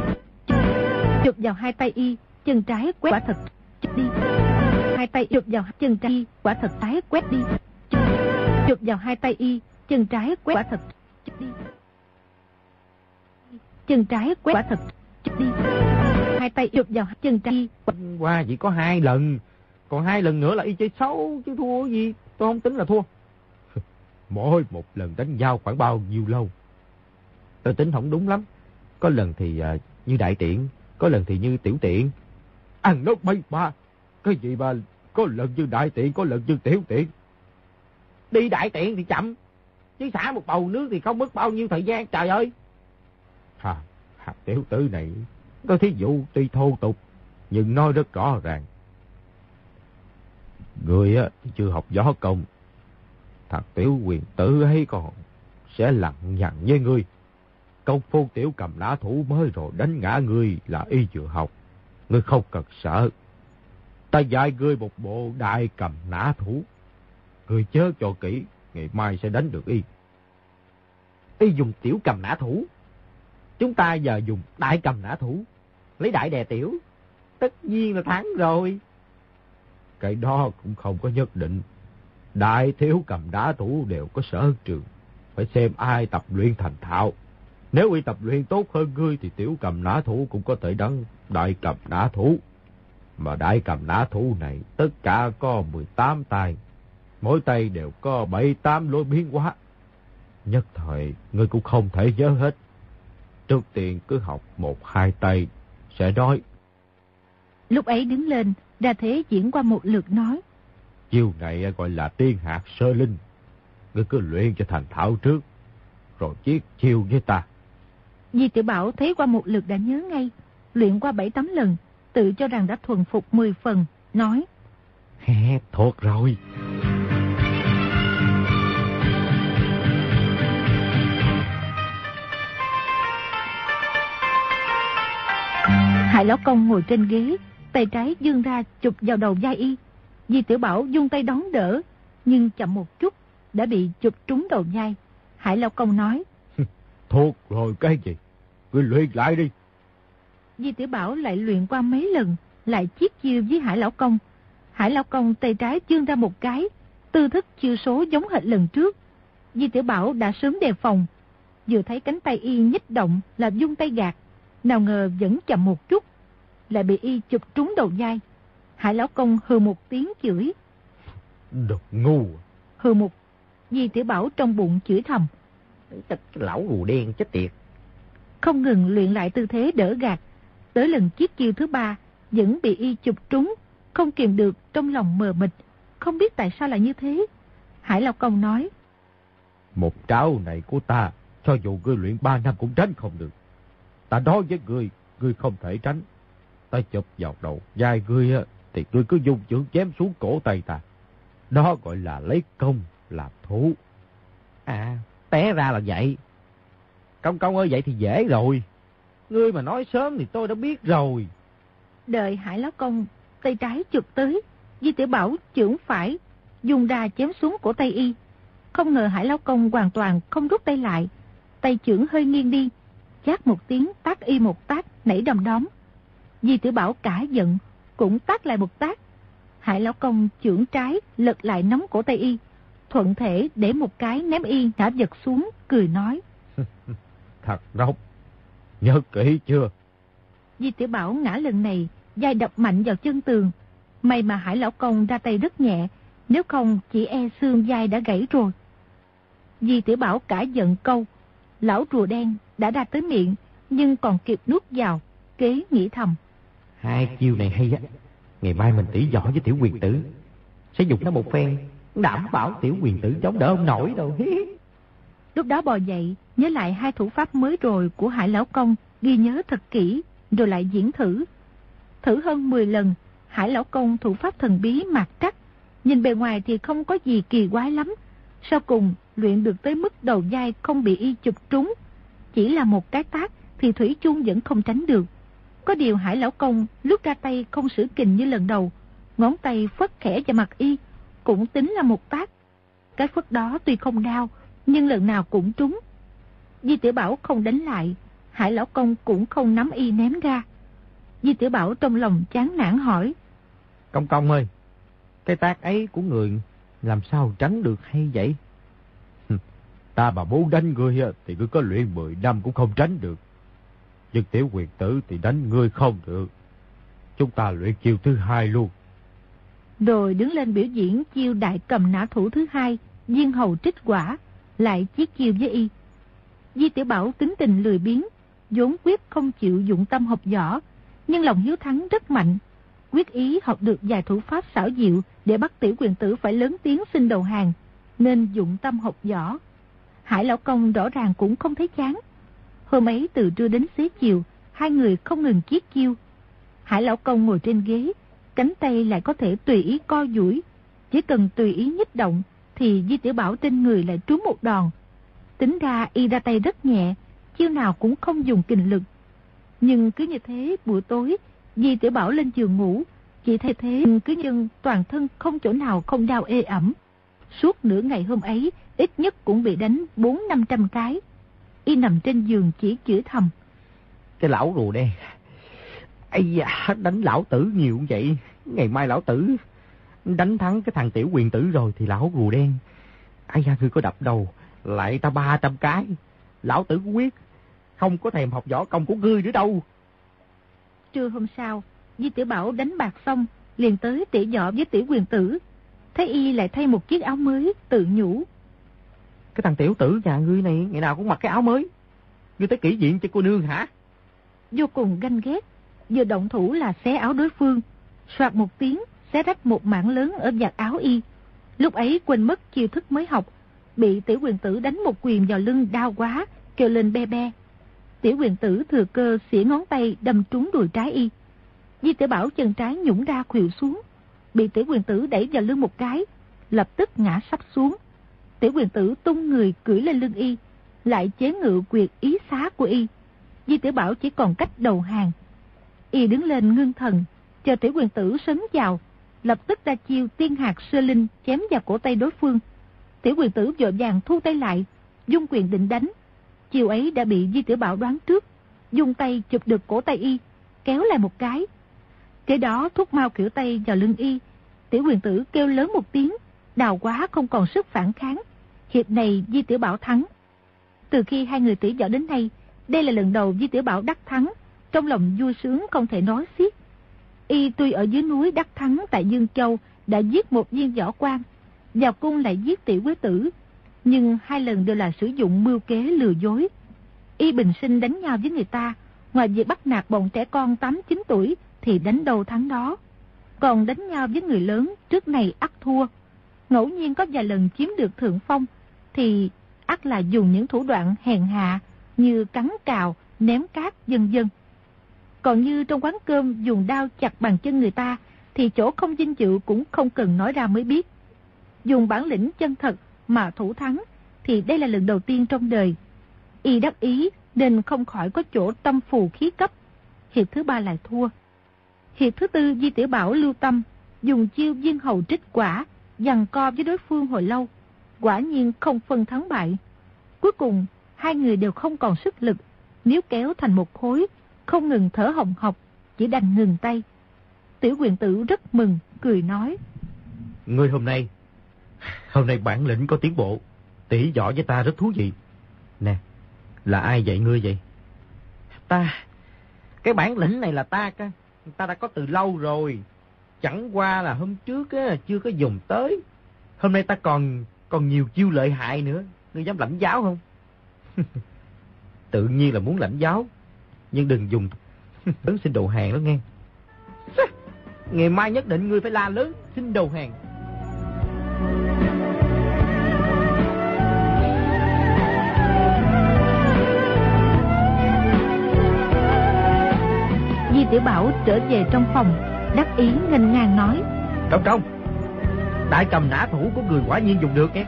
Chụp vào hai tay y, chân trái quét quả thật đi. Hai tay chụp vào chân trái quả thật tái quét đi. Chụp vào hai tay y, chân trái quét quả thật đi. Chân trái quét quả thật đi. Hai tay chụp vào chân trái. Qua chỉ có hai lần. Còn hai lần nữa là y chơi xấu chứ thua gì. Tôi không tính là thua. Mỗi một lần đánh nhau khoảng bao nhiêu lâu? Tôi tính không đúng lắm. Có lần thì uh, như đại tiện, có lần thì như tiểu tiện. Ăn nốt bay ba. Cái gì mà có lần như đại tiện, có lần như tiểu tiện. Đi đại tiện thì chậm. Chứ xả một bầu nước thì không mất bao nhiêu thời gian, trời ơi hà hạt tiểu tử này, có thí dụ tuy thô tục, nhưng nói rất rõ ràng. Người á, chưa học gió công. Thằng tiểu quyền tử ấy còn sẽ lặng nhằn với ngươi. Công phu tiểu cầm lá thủ mới rồi đánh ngã ngươi là y vừa học. Ngươi không cần sợ. Ta dạy ngươi một bộ đại cầm nã thủ. Ngươi chớ cho kỹ, ngày mai sẽ đánh được y. Y dùng tiểu cầm nã thủ. Chúng ta giờ dùng đại cầm nã thủ. Lấy đại đè tiểu. Tất nhiên là thắng rồi. Cái đó cũng không có nhất định. Đại thiếu cầm đá thủ đều có sở trường. Phải xem ai tập luyện thành thạo. Nếu y tập luyện tốt hơn ngươi thì tiểu cầm nã thủ cũng có thể đăng đại cầm nã thủ. Mà đại cầm nã thủ này tất cả có 18 tay. Mỗi tay đều có 7-8 lối biến hóa. Nhất thời, ngươi cũng không thể nhớ hết. Trước tiên cứ học một hai tay, sẽ nói. Lúc ấy đứng lên, ra thế diễn qua một lượt nói. Chiêu này gọi là tiên hạt sơ linh. Ngươi cứ luyện cho thành thạo trước, rồi chiết chiêu với ta. Di tiểu Bảo thấy qua một lượt đã nhớ ngay, luyện qua bảy tám lần, tự cho rằng đã thuần phục 10 phần, nói. He, thuộc rồi. Hải Lão Công ngồi trên ghế, tay trái dương ra chụp vào đầu vai y. Di Tiểu Bảo dung tay đón đỡ, nhưng chậm một chút, đã bị chụp trúng đầu vai. Hải Lão Công nói. Thuộc rồi cái gì? Cứ luyện lại đi. Di Tiểu Bảo lại luyện qua mấy lần, lại chiết chiêu với Hải Lão Công. Hải Lão Công tay trái dương ra một cái, tư thức chiêu số giống hệt lần trước. Di Tiểu Bảo đã sớm đề phòng, vừa thấy cánh tay y nhích động là dung tay gạt, nào ngờ vẫn chậm một chút, lại bị y chụp trúng đầu vai. Hải Lão Công hừ một tiếng chửi. Độc ngu. Hừ một, Di Tiểu Bảo trong bụng chửi thầm. Cái lão rù đen chết tiệt. Không ngừng luyện lại tư thế đỡ gạt. Tới lần chiếc chiêu thứ ba, vẫn bị y chụp trúng, không kiềm được trong lòng mờ mịt, không biết tại sao lại như thế. Hải Lão Công nói. Một tráo này của ta, cho dù ngươi luyện ba năm cũng tránh không được. Ta nói với ngươi, ngươi không thể tránh. Ta chụp vào đầu, vai ngươi thì ngươi cứ dùng chưởng chém xuống cổ tay ta. Đó gọi là lấy công, làm thủ. À, té ra là vậy. Công công ơi, vậy thì dễ rồi. Ngươi mà nói sớm thì tôi đã biết rồi. Đợi Hải Lão Công tay trái chụp tới, Di Tiểu Bảo chưởng phải, dùng đà chém xuống cổ tay y. Không ngờ Hải Lão Công hoàn toàn không rút tay lại, tay chưởng hơi nghiêng đi, chát một tiếng tác y một tác nảy đầm đóm. Di Tiểu Bảo cả giận, cũng tác lại một tác. Hải Lão Công chưởng trái lật lại nắm cổ tay y, thuận thể để một cái ném y ngã giật xuống, cười nói. Thật độc, nhớ kỹ chưa? Di Tiểu Bảo ngã lần này, dai đập mạnh vào chân tường. May mà Hải Lão Công ra tay rất nhẹ, nếu không chỉ e xương dai đã gãy rồi. Di Tiểu Bảo cả giận câu, lão rùa đen đã ra tới miệng, nhưng còn kịp nuốt vào, kế nghĩ thầm. Hai chiêu này hay á, ngày mai mình tỉ võ với tiểu quyền tử, sẽ dùng nó một phen, đảm bảo tiểu quyền tử chống đỡ ông nổi đâu. Lúc đó bò dậy, nhớ lại hai thủ pháp mới rồi của Hải Lão Công, ghi nhớ thật kỹ, rồi lại diễn thử. Thử hơn 10 lần, Hải Lão Công thủ pháp thần bí mạc trắc, nhìn bề ngoài thì không có gì kỳ quái lắm. Sau cùng, luyện được tới mức đầu dai không bị y chụp trúng. Chỉ là một cái tác thì Thủy chung vẫn không tránh được. Có điều Hải Lão Công lúc ra tay không sử kình như lần đầu, ngón tay phất khẽ vào mặt y, cũng tính là một tác. Cái phất đó tuy không đau, nhưng lần nào cũng trúng. Di tiểu Bảo không đánh lại, Hải Lão Công cũng không nắm y ném ra. Di tiểu Bảo trong lòng chán nản hỏi. Công công ơi, cái tác ấy của người làm sao tránh được hay vậy? Ta mà muốn đánh ngươi thì cứ có luyện 10 năm cũng không tránh được. Nhưng tiểu quyền tử thì đánh ngươi không được. Chúng ta luyện chiêu thứ hai luôn. Rồi đứng lên biểu diễn chiêu đại cầm nã thủ thứ hai, viên hầu trích quả, lại chiếc chiêu với y. Di tiểu Bảo tính tình lười biếng, vốn quyết không chịu dụng tâm học võ, nhưng lòng hiếu thắng rất mạnh. Quyết ý học được vài thủ pháp xảo diệu để bắt tiểu quyền tử phải lớn tiếng xin đầu hàng, nên dụng tâm học võ. Hải Lão Công rõ ràng cũng không thấy chán. Hôm ấy từ trưa đến xế chiều, hai người không ngừng chiết chiêu. Hải Lão Công ngồi trên ghế, cánh tay lại có thể tùy ý co duỗi Chỉ cần tùy ý nhích động, thì Di Tiểu Bảo trên người lại trúng một đòn. Tính ra y ra tay rất nhẹ, chiêu nào cũng không dùng kinh lực. Nhưng cứ như thế, buổi tối, Di Tiểu Bảo lên giường ngủ, chỉ thay thế cứ nhưng toàn thân không chỗ nào không đau ê ẩm. Suốt nửa ngày hôm ấy, ít nhất cũng bị đánh bốn năm trăm cái. Y nằm trên giường chỉ chửi thầm. Cái lão rùa đen, Ây da, đánh lão tử nhiều vậy. Ngày mai lão tử đánh thắng cái thằng tiểu quyền tử rồi thì lão rùa đen. Ây da, ngươi có đập đầu, lại ta ba trăm cái. Lão tử quyết, không có thèm học võ công của ngươi nữa đâu. Trưa hôm sau, Di Tiểu Bảo đánh bạc xong, liền tới tỉ võ với tiểu quyền tử. Thấy y lại thay một chiếc áo mới, tự nhủ. Cái thằng tiểu tử nhà ngươi này, ngày nào cũng mặc cái áo mới. Ngươi tới kỹ diện cho cô nương hả? Vô cùng ganh ghét, vừa động thủ là xé áo đối phương. Soạt một tiếng, xé rách một mảng lớn ở vạt áo y. Lúc ấy quên mất chiêu thức mới học, bị tiểu quyền tử đánh một quyền vào lưng đau quá, kêu lên be be. Tiểu quyền tử thừa cơ xỉa ngón tay đâm trúng đùi trái y. Di tiểu Bảo chân trái nhũng ra khuỵu xuống, bị tiểu quyền tử đẩy vào lưng một cái, lập tức ngã sắp xuống. Tiểu quyền tử tung người cưỡi lên lưng y, lại chế ngự quyệt ý xá của y. Di tiểu Bảo chỉ còn cách đầu hàng. Y đứng lên ngưng thần, chờ tiểu quyền tử sấn vào, lập tức ra chiêu tiên hạt sơ linh chém vào cổ tay đối phương. Tiểu quyền tử vội vàng thu tay lại, dung quyền định đánh. Chiều ấy đã bị Di Tiểu Bảo đoán trước, dùng tay chụp được cổ tay y, kéo lại một cái, Kế đó thúc mau kiểu tay vào lưng y. Tiểu quyền tử kêu lớn một tiếng, đào quá không còn sức phản kháng. Hiệp này Di Tiểu Bảo thắng. Từ khi hai người tỷ võ đến nay, đây là lần đầu Di Tiểu Bảo đắc thắng. Trong lòng vui sướng không thể nói xiết. Y tuy ở dưới núi đắc thắng tại Dương Châu đã giết một viên võ quan, vào cung lại giết tiểu quế tử, nhưng hai lần đều là sử dụng mưu kế lừa dối. Y bình sinh đánh nhau với người ta, ngoài việc bắt nạt bọn trẻ con 8-9 tuổi thì đánh đầu thắng đó. Còn đánh nhau với người lớn trước này ắt thua. Ngẫu nhiên có vài lần chiếm được thượng phong thì ắt là dùng những thủ đoạn hèn hạ như cắn cào, ném cát dân dân. Còn như trong quán cơm dùng đao chặt bằng chân người ta thì chỗ không dinh dự cũng không cần nói ra mới biết. Dùng bản lĩnh chân thật mà thủ thắng thì đây là lần đầu tiên trong đời. Y đắc ý nên không khỏi có chỗ tâm phù khí cấp. Hiệp thứ ba lại thua. Hiệp thứ tư Di Tiểu Bảo lưu tâm, dùng chiêu viên hầu trích quả, dằn co với đối phương hồi lâu. Quả nhiên không phân thắng bại. Cuối cùng, hai người đều không còn sức lực, nếu kéo thành một khối, không ngừng thở hồng hộc, chỉ đành ngừng tay. Tiểu quyền tử rất mừng, cười nói. Ngươi hôm nay, hôm nay bản lĩnh có tiến bộ, tỉ võ với ta rất thú vị. Nè, là ai dạy ngươi vậy? Ta, cái bản lĩnh này là ta cơ ta đã có từ lâu rồi. Chẳng qua là hôm trước á, chưa có dùng tới. Hôm nay ta còn còn nhiều chiêu lợi hại nữa. Ngươi dám lãnh giáo không? Tự nhiên là muốn lãnh giáo. Nhưng đừng dùng lớn xin đầu hàng đó nghe. Ngày mai nhất định ngươi phải la lớn xin đầu hàng. Tiểu Bảo trở về trong phòng, đắc ý ngân ngang nói. Trong công, đại cầm nã thủ của người quả nhiên dùng được nhé.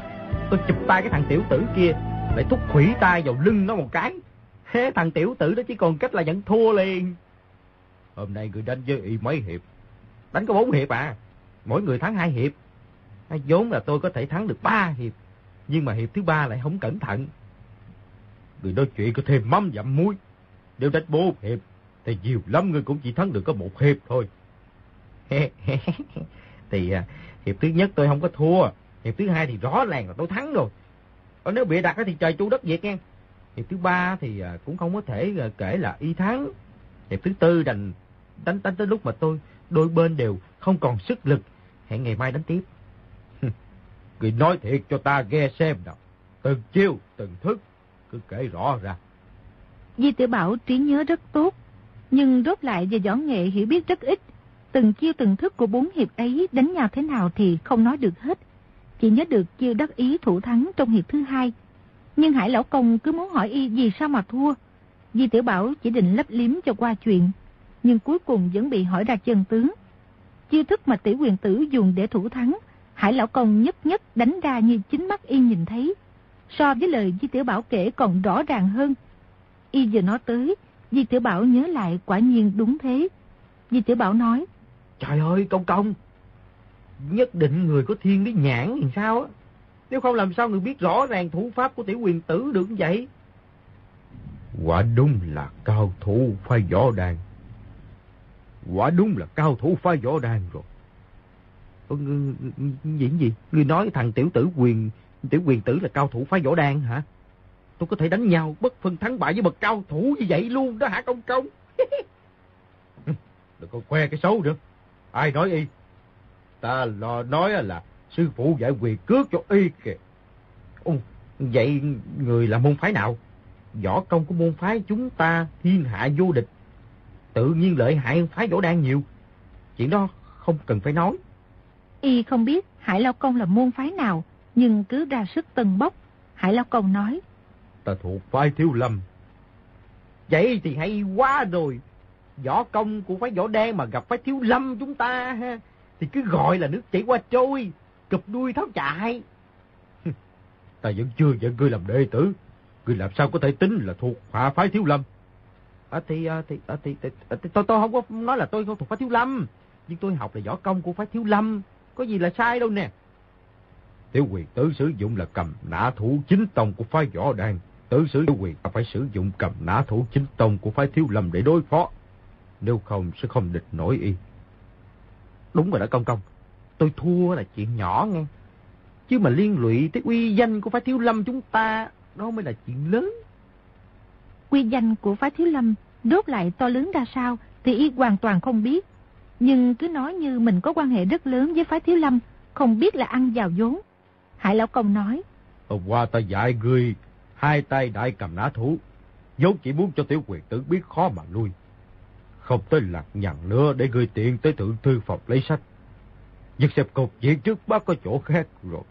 Tôi chụp tay cái thằng tiểu tử kia, lại thúc khủy tay vào lưng nó một cái. Thế thằng tiểu tử đó chỉ còn cách là nhận thua liền. Hôm nay người đánh với y mấy hiệp? Đánh có bốn hiệp à. mỗi người thắng hai hiệp. vốn là tôi có thể thắng được ba hiệp, nhưng mà hiệp thứ ba lại không cẩn thận. Người nói chuyện có thêm mắm dặm muối. đều đánh bốn hiệp, thì nhiều lắm người cũng chỉ thắng được có một hiệp thôi. thì à, hiệp thứ nhất tôi không có thua, hiệp thứ hai thì rõ ràng là tôi thắng rồi. Còn nếu bị đặt thì trời chu đất diệt nghe. Hiệp thứ ba thì à, cũng không có thể à, kể là y thắng. Hiệp thứ tư đành đánh đánh tới lúc mà tôi đôi bên đều không còn sức lực. Hẹn ngày mai đánh tiếp. Người nói thiệt cho ta nghe xem nào. Từng chiêu, từng thức, cứ kể rõ ra. Di tiểu Bảo trí nhớ rất tốt, nhưng rốt lại về võ nghệ hiểu biết rất ít. Từng chiêu từng thức của bốn hiệp ấy đánh nhau thế nào thì không nói được hết. Chỉ nhớ được chiêu đắc ý thủ thắng trong hiệp thứ hai. Nhưng Hải Lão Công cứ muốn hỏi y vì sao mà thua. Di Tiểu Bảo chỉ định lấp liếm cho qua chuyện, nhưng cuối cùng vẫn bị hỏi ra chân tướng. Chiêu thức mà tiểu quyền tử dùng để thủ thắng, Hải Lão Công nhất nhất đánh ra như chính mắt y nhìn thấy. So với lời Di Tiểu Bảo kể còn rõ ràng hơn. Y vừa nói tới, Di Tiểu Bảo nhớ lại quả nhiên đúng thế. Di Tiểu Bảo nói, Trời ơi công công, nhất định người có thiên lý nhãn thì sao á. Nếu không làm sao người biết rõ ràng thủ pháp của tiểu quyền tử được như vậy? Quả đúng là cao thủ phái võ đàn. Quả đúng là cao thủ phái võ đàn rồi. Ơ, gì gì? Người nói thằng tiểu tử quyền tiểu quyền tử là cao thủ phái võ đan hả? Tôi có thể đánh nhau bất phân thắng bại với bậc cao thủ như vậy luôn đó hả công công? Đừng có khoe cái xấu nữa. Ai nói y? Ta lo nói là sư phụ giải quyền cước cho y kìa. Ồ, vậy người là môn phái nào? Võ công của môn phái chúng ta thiên hạ vô địch. Tự nhiên lợi hại phái võ đan nhiều. Chuyện đó không cần phải nói. Y không biết Hải Lao Công là môn phái nào, nhưng cứ ra sức tần bốc. Hải Lao Công nói. Ta thuộc phái thiếu lâm. Vậy thì hay quá rồi. Võ công của phái võ đen mà gặp phái thiếu lâm chúng ta ha. Thì cứ gọi là nước chảy qua trôi, cụp đuôi tháo chạy. ta vẫn chưa nhận ngươi làm đệ tử. Ngươi làm sao có thể tính là thuộc hạ phái thiếu lâm? À, thì, à, thì, à, thì, thì, à, thì tôi, tôi không có nói là tôi không thuộc phái thiếu lâm. Nhưng tôi học là võ công của phái thiếu lâm. Có gì là sai đâu nè. Tiểu quyền tử sử dụng là cầm nã thủ chính tông của phái võ đàn. Tử sử tiểu quyền phải sử dụng cầm nã thủ chính tông của phái thiếu lâm để đối phó. Nếu không sẽ không địch nổi y. Đúng rồi đó công công. Tôi thua là chuyện nhỏ nghe. Chứ mà liên lụy tới uy danh của phái thiếu lâm chúng ta, đó mới là chuyện lớn. Uy danh của phái thiếu lâm đốt lại to lớn ra sao thì y hoàn toàn không biết. Nhưng cứ nói như mình có quan hệ rất lớn với phái thiếu lâm, không biết là ăn vào vốn. Hải Lão Công nói. Hôm qua ta dạy ngươi, hai tay đại cầm nã thú, vốn chỉ muốn cho tiểu quyền tử biết khó mà lui. Không tới lạc nhằn nữa để gửi tiện tới thượng thư phòng lấy sách. Nhưng xếp cột diện trước bác có chỗ khác rồi.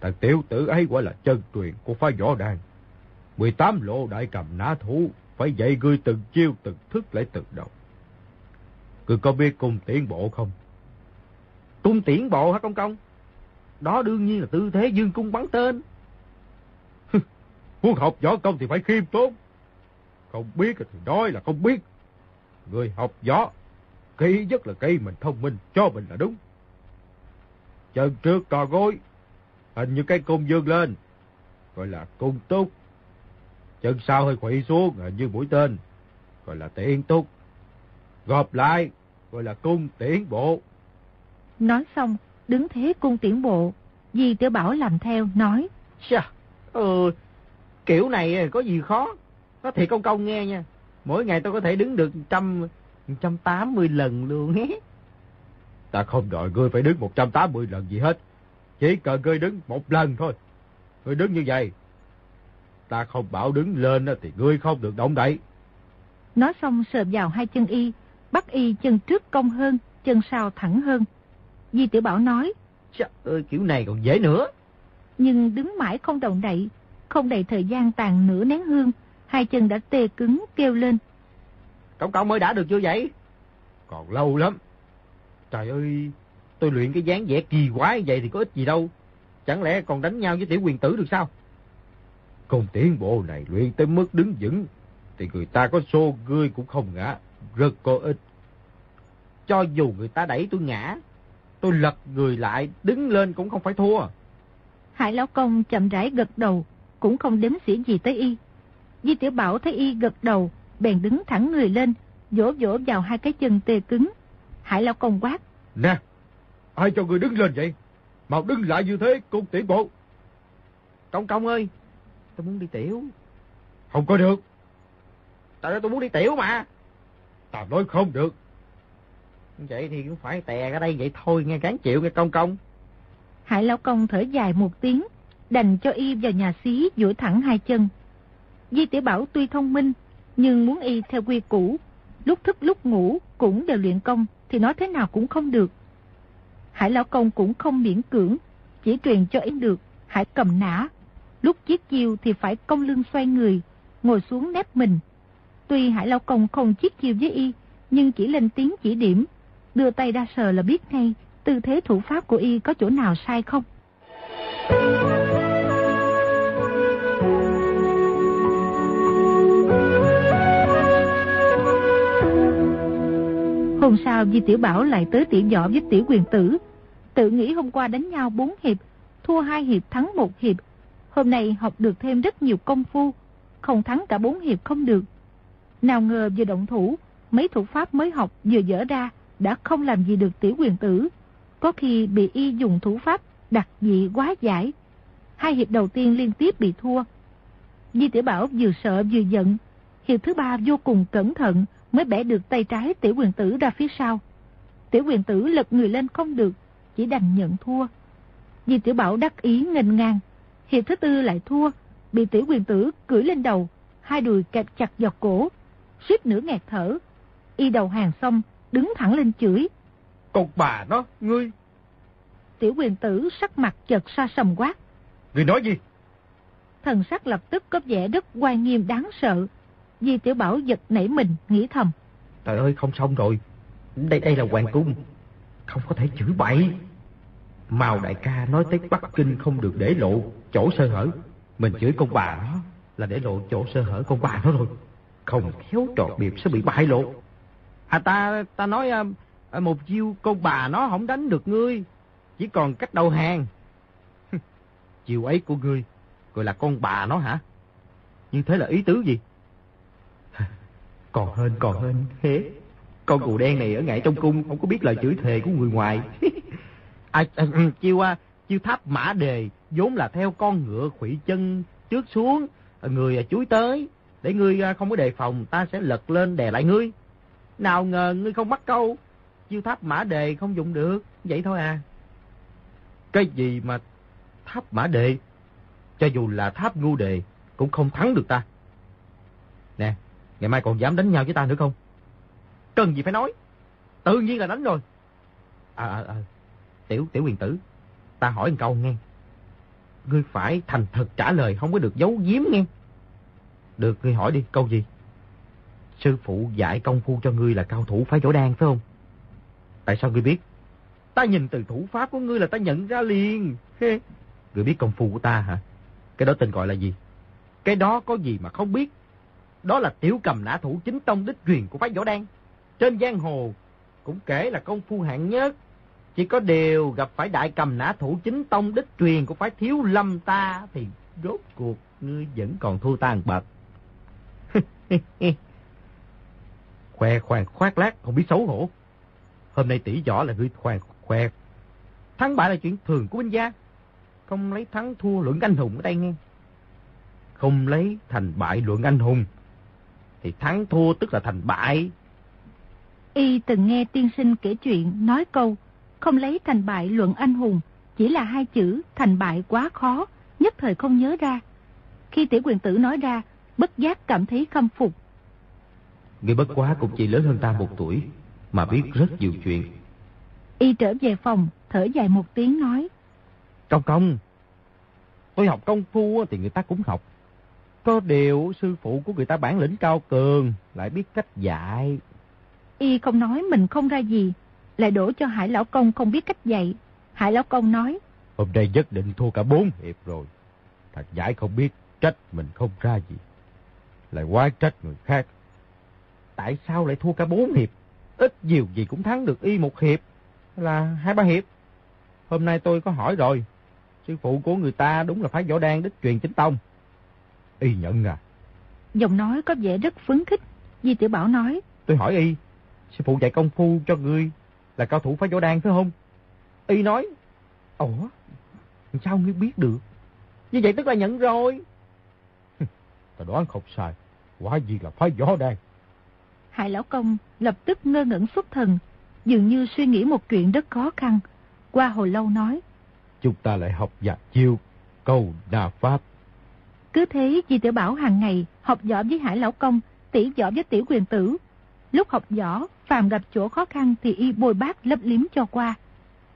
Thằng tiểu tử ấy quả là chân truyền của phái võ đàn. 18 lộ đại cầm nã thú phải dạy ngươi từng chiêu từng thức lại từ đầu. Ngươi có biết cung tiến bộ không? Cung tiến bộ hả công công? Đó đương nhiên là tư thế dương cung bắn tên. Muốn học võ công thì phải khiêm tốn. Không biết thì nói là không biết. Người học võ, kỹ nhất là cây mình thông minh, cho mình là đúng. Chân trước cò gối, hình như cái cung dương lên, gọi là cung túc. Chân sau hơi khuỵu xuống, hình như mũi tên, gọi là tiện túc. Gộp lại, gọi là cung tiễn bộ. Nói xong, đứng thế cung tiễn bộ. Di tiểu Bảo làm theo, nói. Chà, ừ, kiểu này có gì khó. Nói thiệt công công nghe nha. Mỗi ngày tôi có thể đứng được trăm, trăm tám mươi lần luôn hé. Ta không đòi ngươi phải đứng 180 lần gì hết. Chỉ cần ngươi đứng một lần thôi. Ngươi đứng như vậy. Ta không bảo đứng lên thì ngươi không được động đậy. Nói xong sờ vào hai chân y, bắt y chân trước cong hơn, chân sau thẳng hơn. Di tiểu Bảo nói. Trời ơi, kiểu này còn dễ nữa. Nhưng đứng mãi không động đậy, không đầy thời gian tàn nửa nén hương, hai chân đã tê cứng kêu lên. Cậu cậu mới đã được chưa vậy? Còn lâu lắm. Trời ơi, tôi luyện cái dáng vẻ kỳ quái vậy thì có ích gì đâu. Chẳng lẽ còn đánh nhau với tiểu quyền tử được sao? Công tiến bộ này luyện tới mức đứng vững, thì người ta có xô ngươi cũng không ngã, rất có ích. Cho dù người ta đẩy tôi ngã, tôi lật người lại, đứng lên cũng không phải thua. Hải Lão Công chậm rãi gật đầu, cũng không đếm xỉa gì tới y. Di Tiểu Bảo thấy y gật đầu, bèn đứng thẳng người lên, vỗ vỗ vào hai cái chân tê cứng. Hải Lão Công quát. Nè, ai cho người đứng lên vậy? Mau đứng lại như thế, cùng tiễn bộ. Công công ơi, tôi muốn đi tiểu. Không có được. Tại đó tôi muốn đi tiểu mà. Ta nói không được. Vậy thì cũng phải tè ra đây vậy thôi, nghe cán chịu nghe công công. Hải Lão Công thở dài một tiếng, đành cho y vào nhà xí duỗi thẳng hai chân. Di Tiểu Bảo tuy thông minh, nhưng muốn y theo quy củ, lúc thức lúc ngủ cũng đều luyện công thì nói thế nào cũng không được. Hải Lão Công cũng không miễn cưỡng, chỉ truyền cho y được, Hải cầm nã. Lúc chiếc chiêu thì phải công lưng xoay người, ngồi xuống nép mình. Tuy Hải Lão Công không chiếc chiêu với y, nhưng chỉ lên tiếng chỉ điểm, đưa tay ra sờ là biết ngay tư thế thủ pháp của y có chỗ nào sai không. Không sao Di Tiểu Bảo lại tới tiểu võ với Tiểu Quyền Tử. Tự nghĩ hôm qua đánh nhau 4 hiệp, thua 2 hiệp thắng 1 hiệp. Hôm nay học được thêm rất nhiều công phu, không thắng cả 4 hiệp không được. Nào ngờ vừa động thủ, mấy thủ pháp mới học vừa dở ra đã không làm gì được Tiểu Quyền Tử. Có khi bị y dùng thủ pháp đặc dị quá giải. Hai hiệp đầu tiên liên tiếp bị thua. Di Tiểu Bảo vừa sợ vừa giận. Hiệp thứ ba vô cùng cẩn thận mới bẻ được tay trái tiểu quyền tử ra phía sau. Tiểu quyền tử lật người lên không được, chỉ đành nhận thua. Di Tiểu Bảo đắc ý nghênh ngang. Hiệp thứ tư lại thua, bị tiểu quyền tử cưỡi lên đầu, hai đùi kẹp chặt giọt cổ, suýt nửa nghẹt thở. Y đầu hàng xong, đứng thẳng lên chửi. Con bà nó, ngươi. Tiểu quyền tử sắc mặt chợt xa sầm quát. Ngươi nói gì? Thần sắc lập tức có vẻ rất oai nghiêm đáng sợ. Di Tiểu Bảo giật nảy mình, nghĩ thầm. Trời ơi, không xong rồi. Đây đây là hoàng cung. Không có thể chửi bậy. Mao đại ca nói tới Bắc Kinh không được để lộ chỗ sơ hở. Mình chửi con bà nó là để lộ chỗ sơ hở con bà nó rồi. Không khéo trọt biệt sẽ bị bại lộ. À ta ta nói à, một chiêu con bà nó không đánh được ngươi. Chỉ còn cách đầu hàng. chiêu ấy của ngươi gọi là con bà nó hả? Như thế là ý tứ gì? Còn hơn, còn hơn. Thế, con cù đen này ở ngại trong cung, không có biết lời chửi thề của người ngoài. à, à, chiêu, à, chiêu tháp mã đề, vốn là theo con ngựa khủy chân trước xuống, người à, chuối tới. Để ngươi à, không có đề phòng, ta sẽ lật lên đè lại ngươi. Nào ngờ ngươi không bắt câu, chiêu tháp mã đề không dùng được, vậy thôi à. Cái gì mà tháp mã đề, cho dù là tháp ngu đề, cũng không thắng được ta. Nè, ngày mai còn dám đánh nhau với ta nữa không? Cần gì phải nói. Tự nhiên là đánh rồi. À, à, à. Tiểu, tiểu quyền tử, ta hỏi một câu nghe. Ngươi phải thành thật trả lời, không có được giấu giếm nghe. Được, ngươi hỏi đi, câu gì? Sư phụ dạy công phu cho ngươi là cao thủ phái võ đan phải không? Tại sao ngươi biết? Ta nhìn từ thủ pháp của ngươi là ta nhận ra liền. ngươi biết công phu của ta hả? Cái đó tên gọi là gì? Cái đó có gì mà không biết? Đó là tiểu cầm nã thủ chính tông đích truyền của phái võ đan. Trên giang hồ cũng kể là công phu hạng nhất. Chỉ có điều gặp phải đại cầm nã thủ chính tông đích truyền của phái thiếu lâm ta thì rốt cuộc ngươi vẫn còn thua tan một khoe khoang khoác lác, không biết xấu hổ. Hôm nay tỷ võ là ngươi khoe khoe. Thắng bại là chuyện thường của binh gia. Không lấy thắng thua luận anh hùng ở đây nghe. Không lấy thành bại luận anh hùng. Thì thắng thua tức là thành bại. Y từng nghe tiên sinh kể chuyện nói câu không lấy thành bại luận anh hùng. Chỉ là hai chữ thành bại quá khó, nhất thời không nhớ ra. Khi tiểu quyền tử nói ra, bất giác cảm thấy khâm phục. Người bất quá cũng chỉ lớn hơn ta một tuổi, mà biết rất nhiều chuyện. Y trở về phòng, thở dài một tiếng nói. Công công, tôi học công phu thì người ta cũng học. Có điều sư phụ của người ta bản lĩnh cao cường, lại biết cách dạy. Y không nói mình không ra gì, lại đổ cho Hải Lão Công không biết cách dạy. Hải Lão Công nói. Hôm nay nhất định thua cả bốn hiệp rồi. Thật giải không biết trách mình không ra gì. Lại quá trách người khác. Tại sao lại thua cả bốn hiệp? Ít nhiều gì cũng thắng được y một hiệp. là hai ba hiệp. Hôm nay tôi có hỏi rồi. Sư phụ của người ta đúng là phái võ đan đích truyền chính tông. Y nhận à. Giọng nói có vẻ rất phấn khích. Di Tiểu Bảo nói. Tôi hỏi Y, sư phụ dạy công phu cho ngươi là cao thủ phái võ đan phải không? Y nói, Ủa, sao ngươi biết được? Như vậy tức là nhận rồi. Ta đoán không sai, quả gì là phái võ đan. Hải Lão Công lập tức ngơ ngẩn xuất thần, dường như suy nghĩ một chuyện rất khó khăn. Qua hồi lâu nói. Chúng ta lại học giả chiêu, câu đà pháp. Cứ thế Di Tiểu Bảo hàng ngày học võ với Hải Lão Công, tỉ võ với Tiểu Quyền Tử. Lúc học võ, phàm gặp chỗ khó khăn thì y bồi bác lấp liếm cho qua.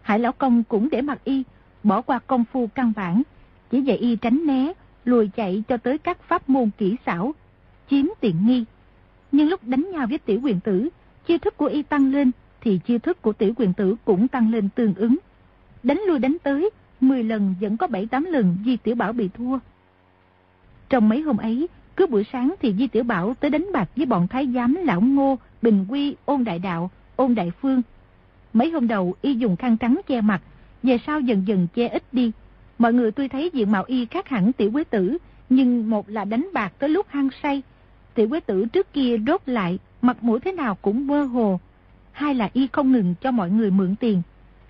Hải Lão Công cũng để mặc y, bỏ qua công phu căn bản, chỉ dạy y tránh né, lùi chạy cho tới các pháp môn kỹ xảo, chiếm tiện nghi. Nhưng lúc đánh nhau với tiểu quyền tử, chiêu thức của y tăng lên, thì chiêu thức của tiểu quyền tử cũng tăng lên tương ứng. Đánh lui đánh tới, 10 lần vẫn có 7-8 lần Di Tiểu Bảo bị thua. Trong mấy hôm ấy, cứ buổi sáng thì Di Tiểu Bảo tới đánh bạc với bọn thái giám Lão Ngô, Bình Quy, Ôn Đại Đạo, Ôn Đại Phương. Mấy hôm đầu y dùng khăn trắng che mặt, về sau dần dần che ít đi. Mọi người tuy thấy diện mạo y khác hẳn tiểu quế tử, nhưng một là đánh bạc tới lúc hăng say. Tiểu quế tử trước kia rốt lại, mặt mũi thế nào cũng mơ hồ. Hai là y không ngừng cho mọi người mượn tiền.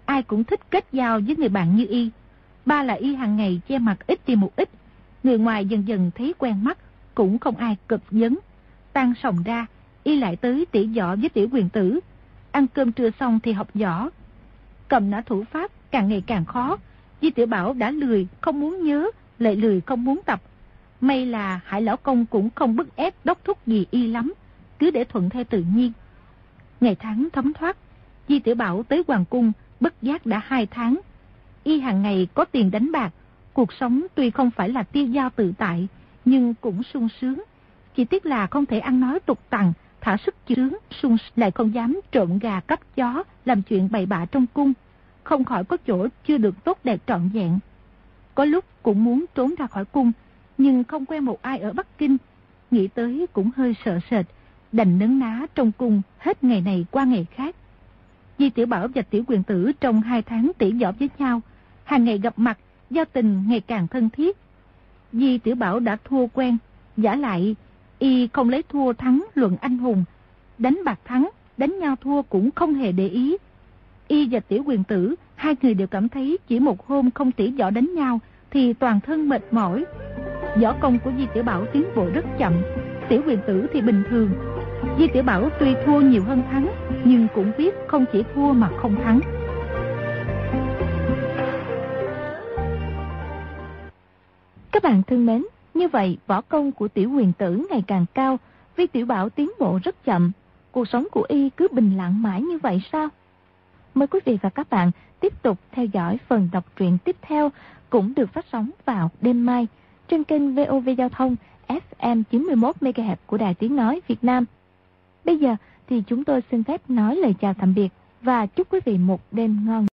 Ai cũng thích kết giao với người bạn như y. Ba là y hàng ngày che mặt ít đi một ít. Người ngoài dần dần thấy quen mắt, cũng không ai cực dấn. Tan sòng ra, y lại tới tỉ võ với tiểu quyền tử. Ăn cơm trưa xong thì học võ. Cầm nã thủ pháp càng ngày càng khó. Di tiểu Bảo đã lười, không muốn nhớ, lại lười không muốn tập. May là Hải Lão Công cũng không bức ép đốc thúc gì y lắm, cứ để thuận theo tự nhiên. Ngày tháng thấm thoát, Di tiểu Bảo tới Hoàng Cung, bất giác đã hai tháng. Y hàng ngày có tiền đánh bạc, cuộc sống tuy không phải là tiêu giao tự tại, nhưng cũng sung sướng. Chỉ tiếc là không thể ăn nói tục tằng, thả sức chướng, sung lại không dám trộm gà cắp chó, làm chuyện bậy bạ trong cung không khỏi có chỗ chưa được tốt đẹp trọn vẹn. Có lúc cũng muốn trốn ra khỏi cung, nhưng không quen một ai ở Bắc Kinh, nghĩ tới cũng hơi sợ sệt, đành nấn ná trong cung hết ngày này qua ngày khác. Di Tiểu Bảo và Tiểu Quyền Tử trong hai tháng tỉ võ với nhau, hàng ngày gặp mặt, giao tình ngày càng thân thiết. Di Tiểu Bảo đã thua quen, giả lại, y không lấy thua thắng luận anh hùng, đánh bạc thắng, đánh nhau thua cũng không hề để ý, Y và tiểu quyền tử, hai người đều cảm thấy chỉ một hôm không tỉ võ đánh nhau thì toàn thân mệt mỏi. Võ công của Di Tiểu Bảo tiến bộ rất chậm, tiểu quyền tử thì bình thường. Di Tiểu Bảo tuy thua nhiều hơn thắng, nhưng cũng biết không chỉ thua mà không thắng. Các bạn thân mến, như vậy võ công của tiểu quyền tử ngày càng cao, vì tiểu bảo tiến bộ rất chậm. Cuộc sống của y cứ bình lặng mãi như vậy sao? Mời quý vị và các bạn tiếp tục theo dõi phần đọc truyện tiếp theo cũng được phát sóng vào đêm mai trên kênh VOV Giao thông FM 91 MHz của Đài Tiếng Nói Việt Nam. Bây giờ thì chúng tôi xin phép nói lời chào tạm biệt và chúc quý vị một đêm ngon.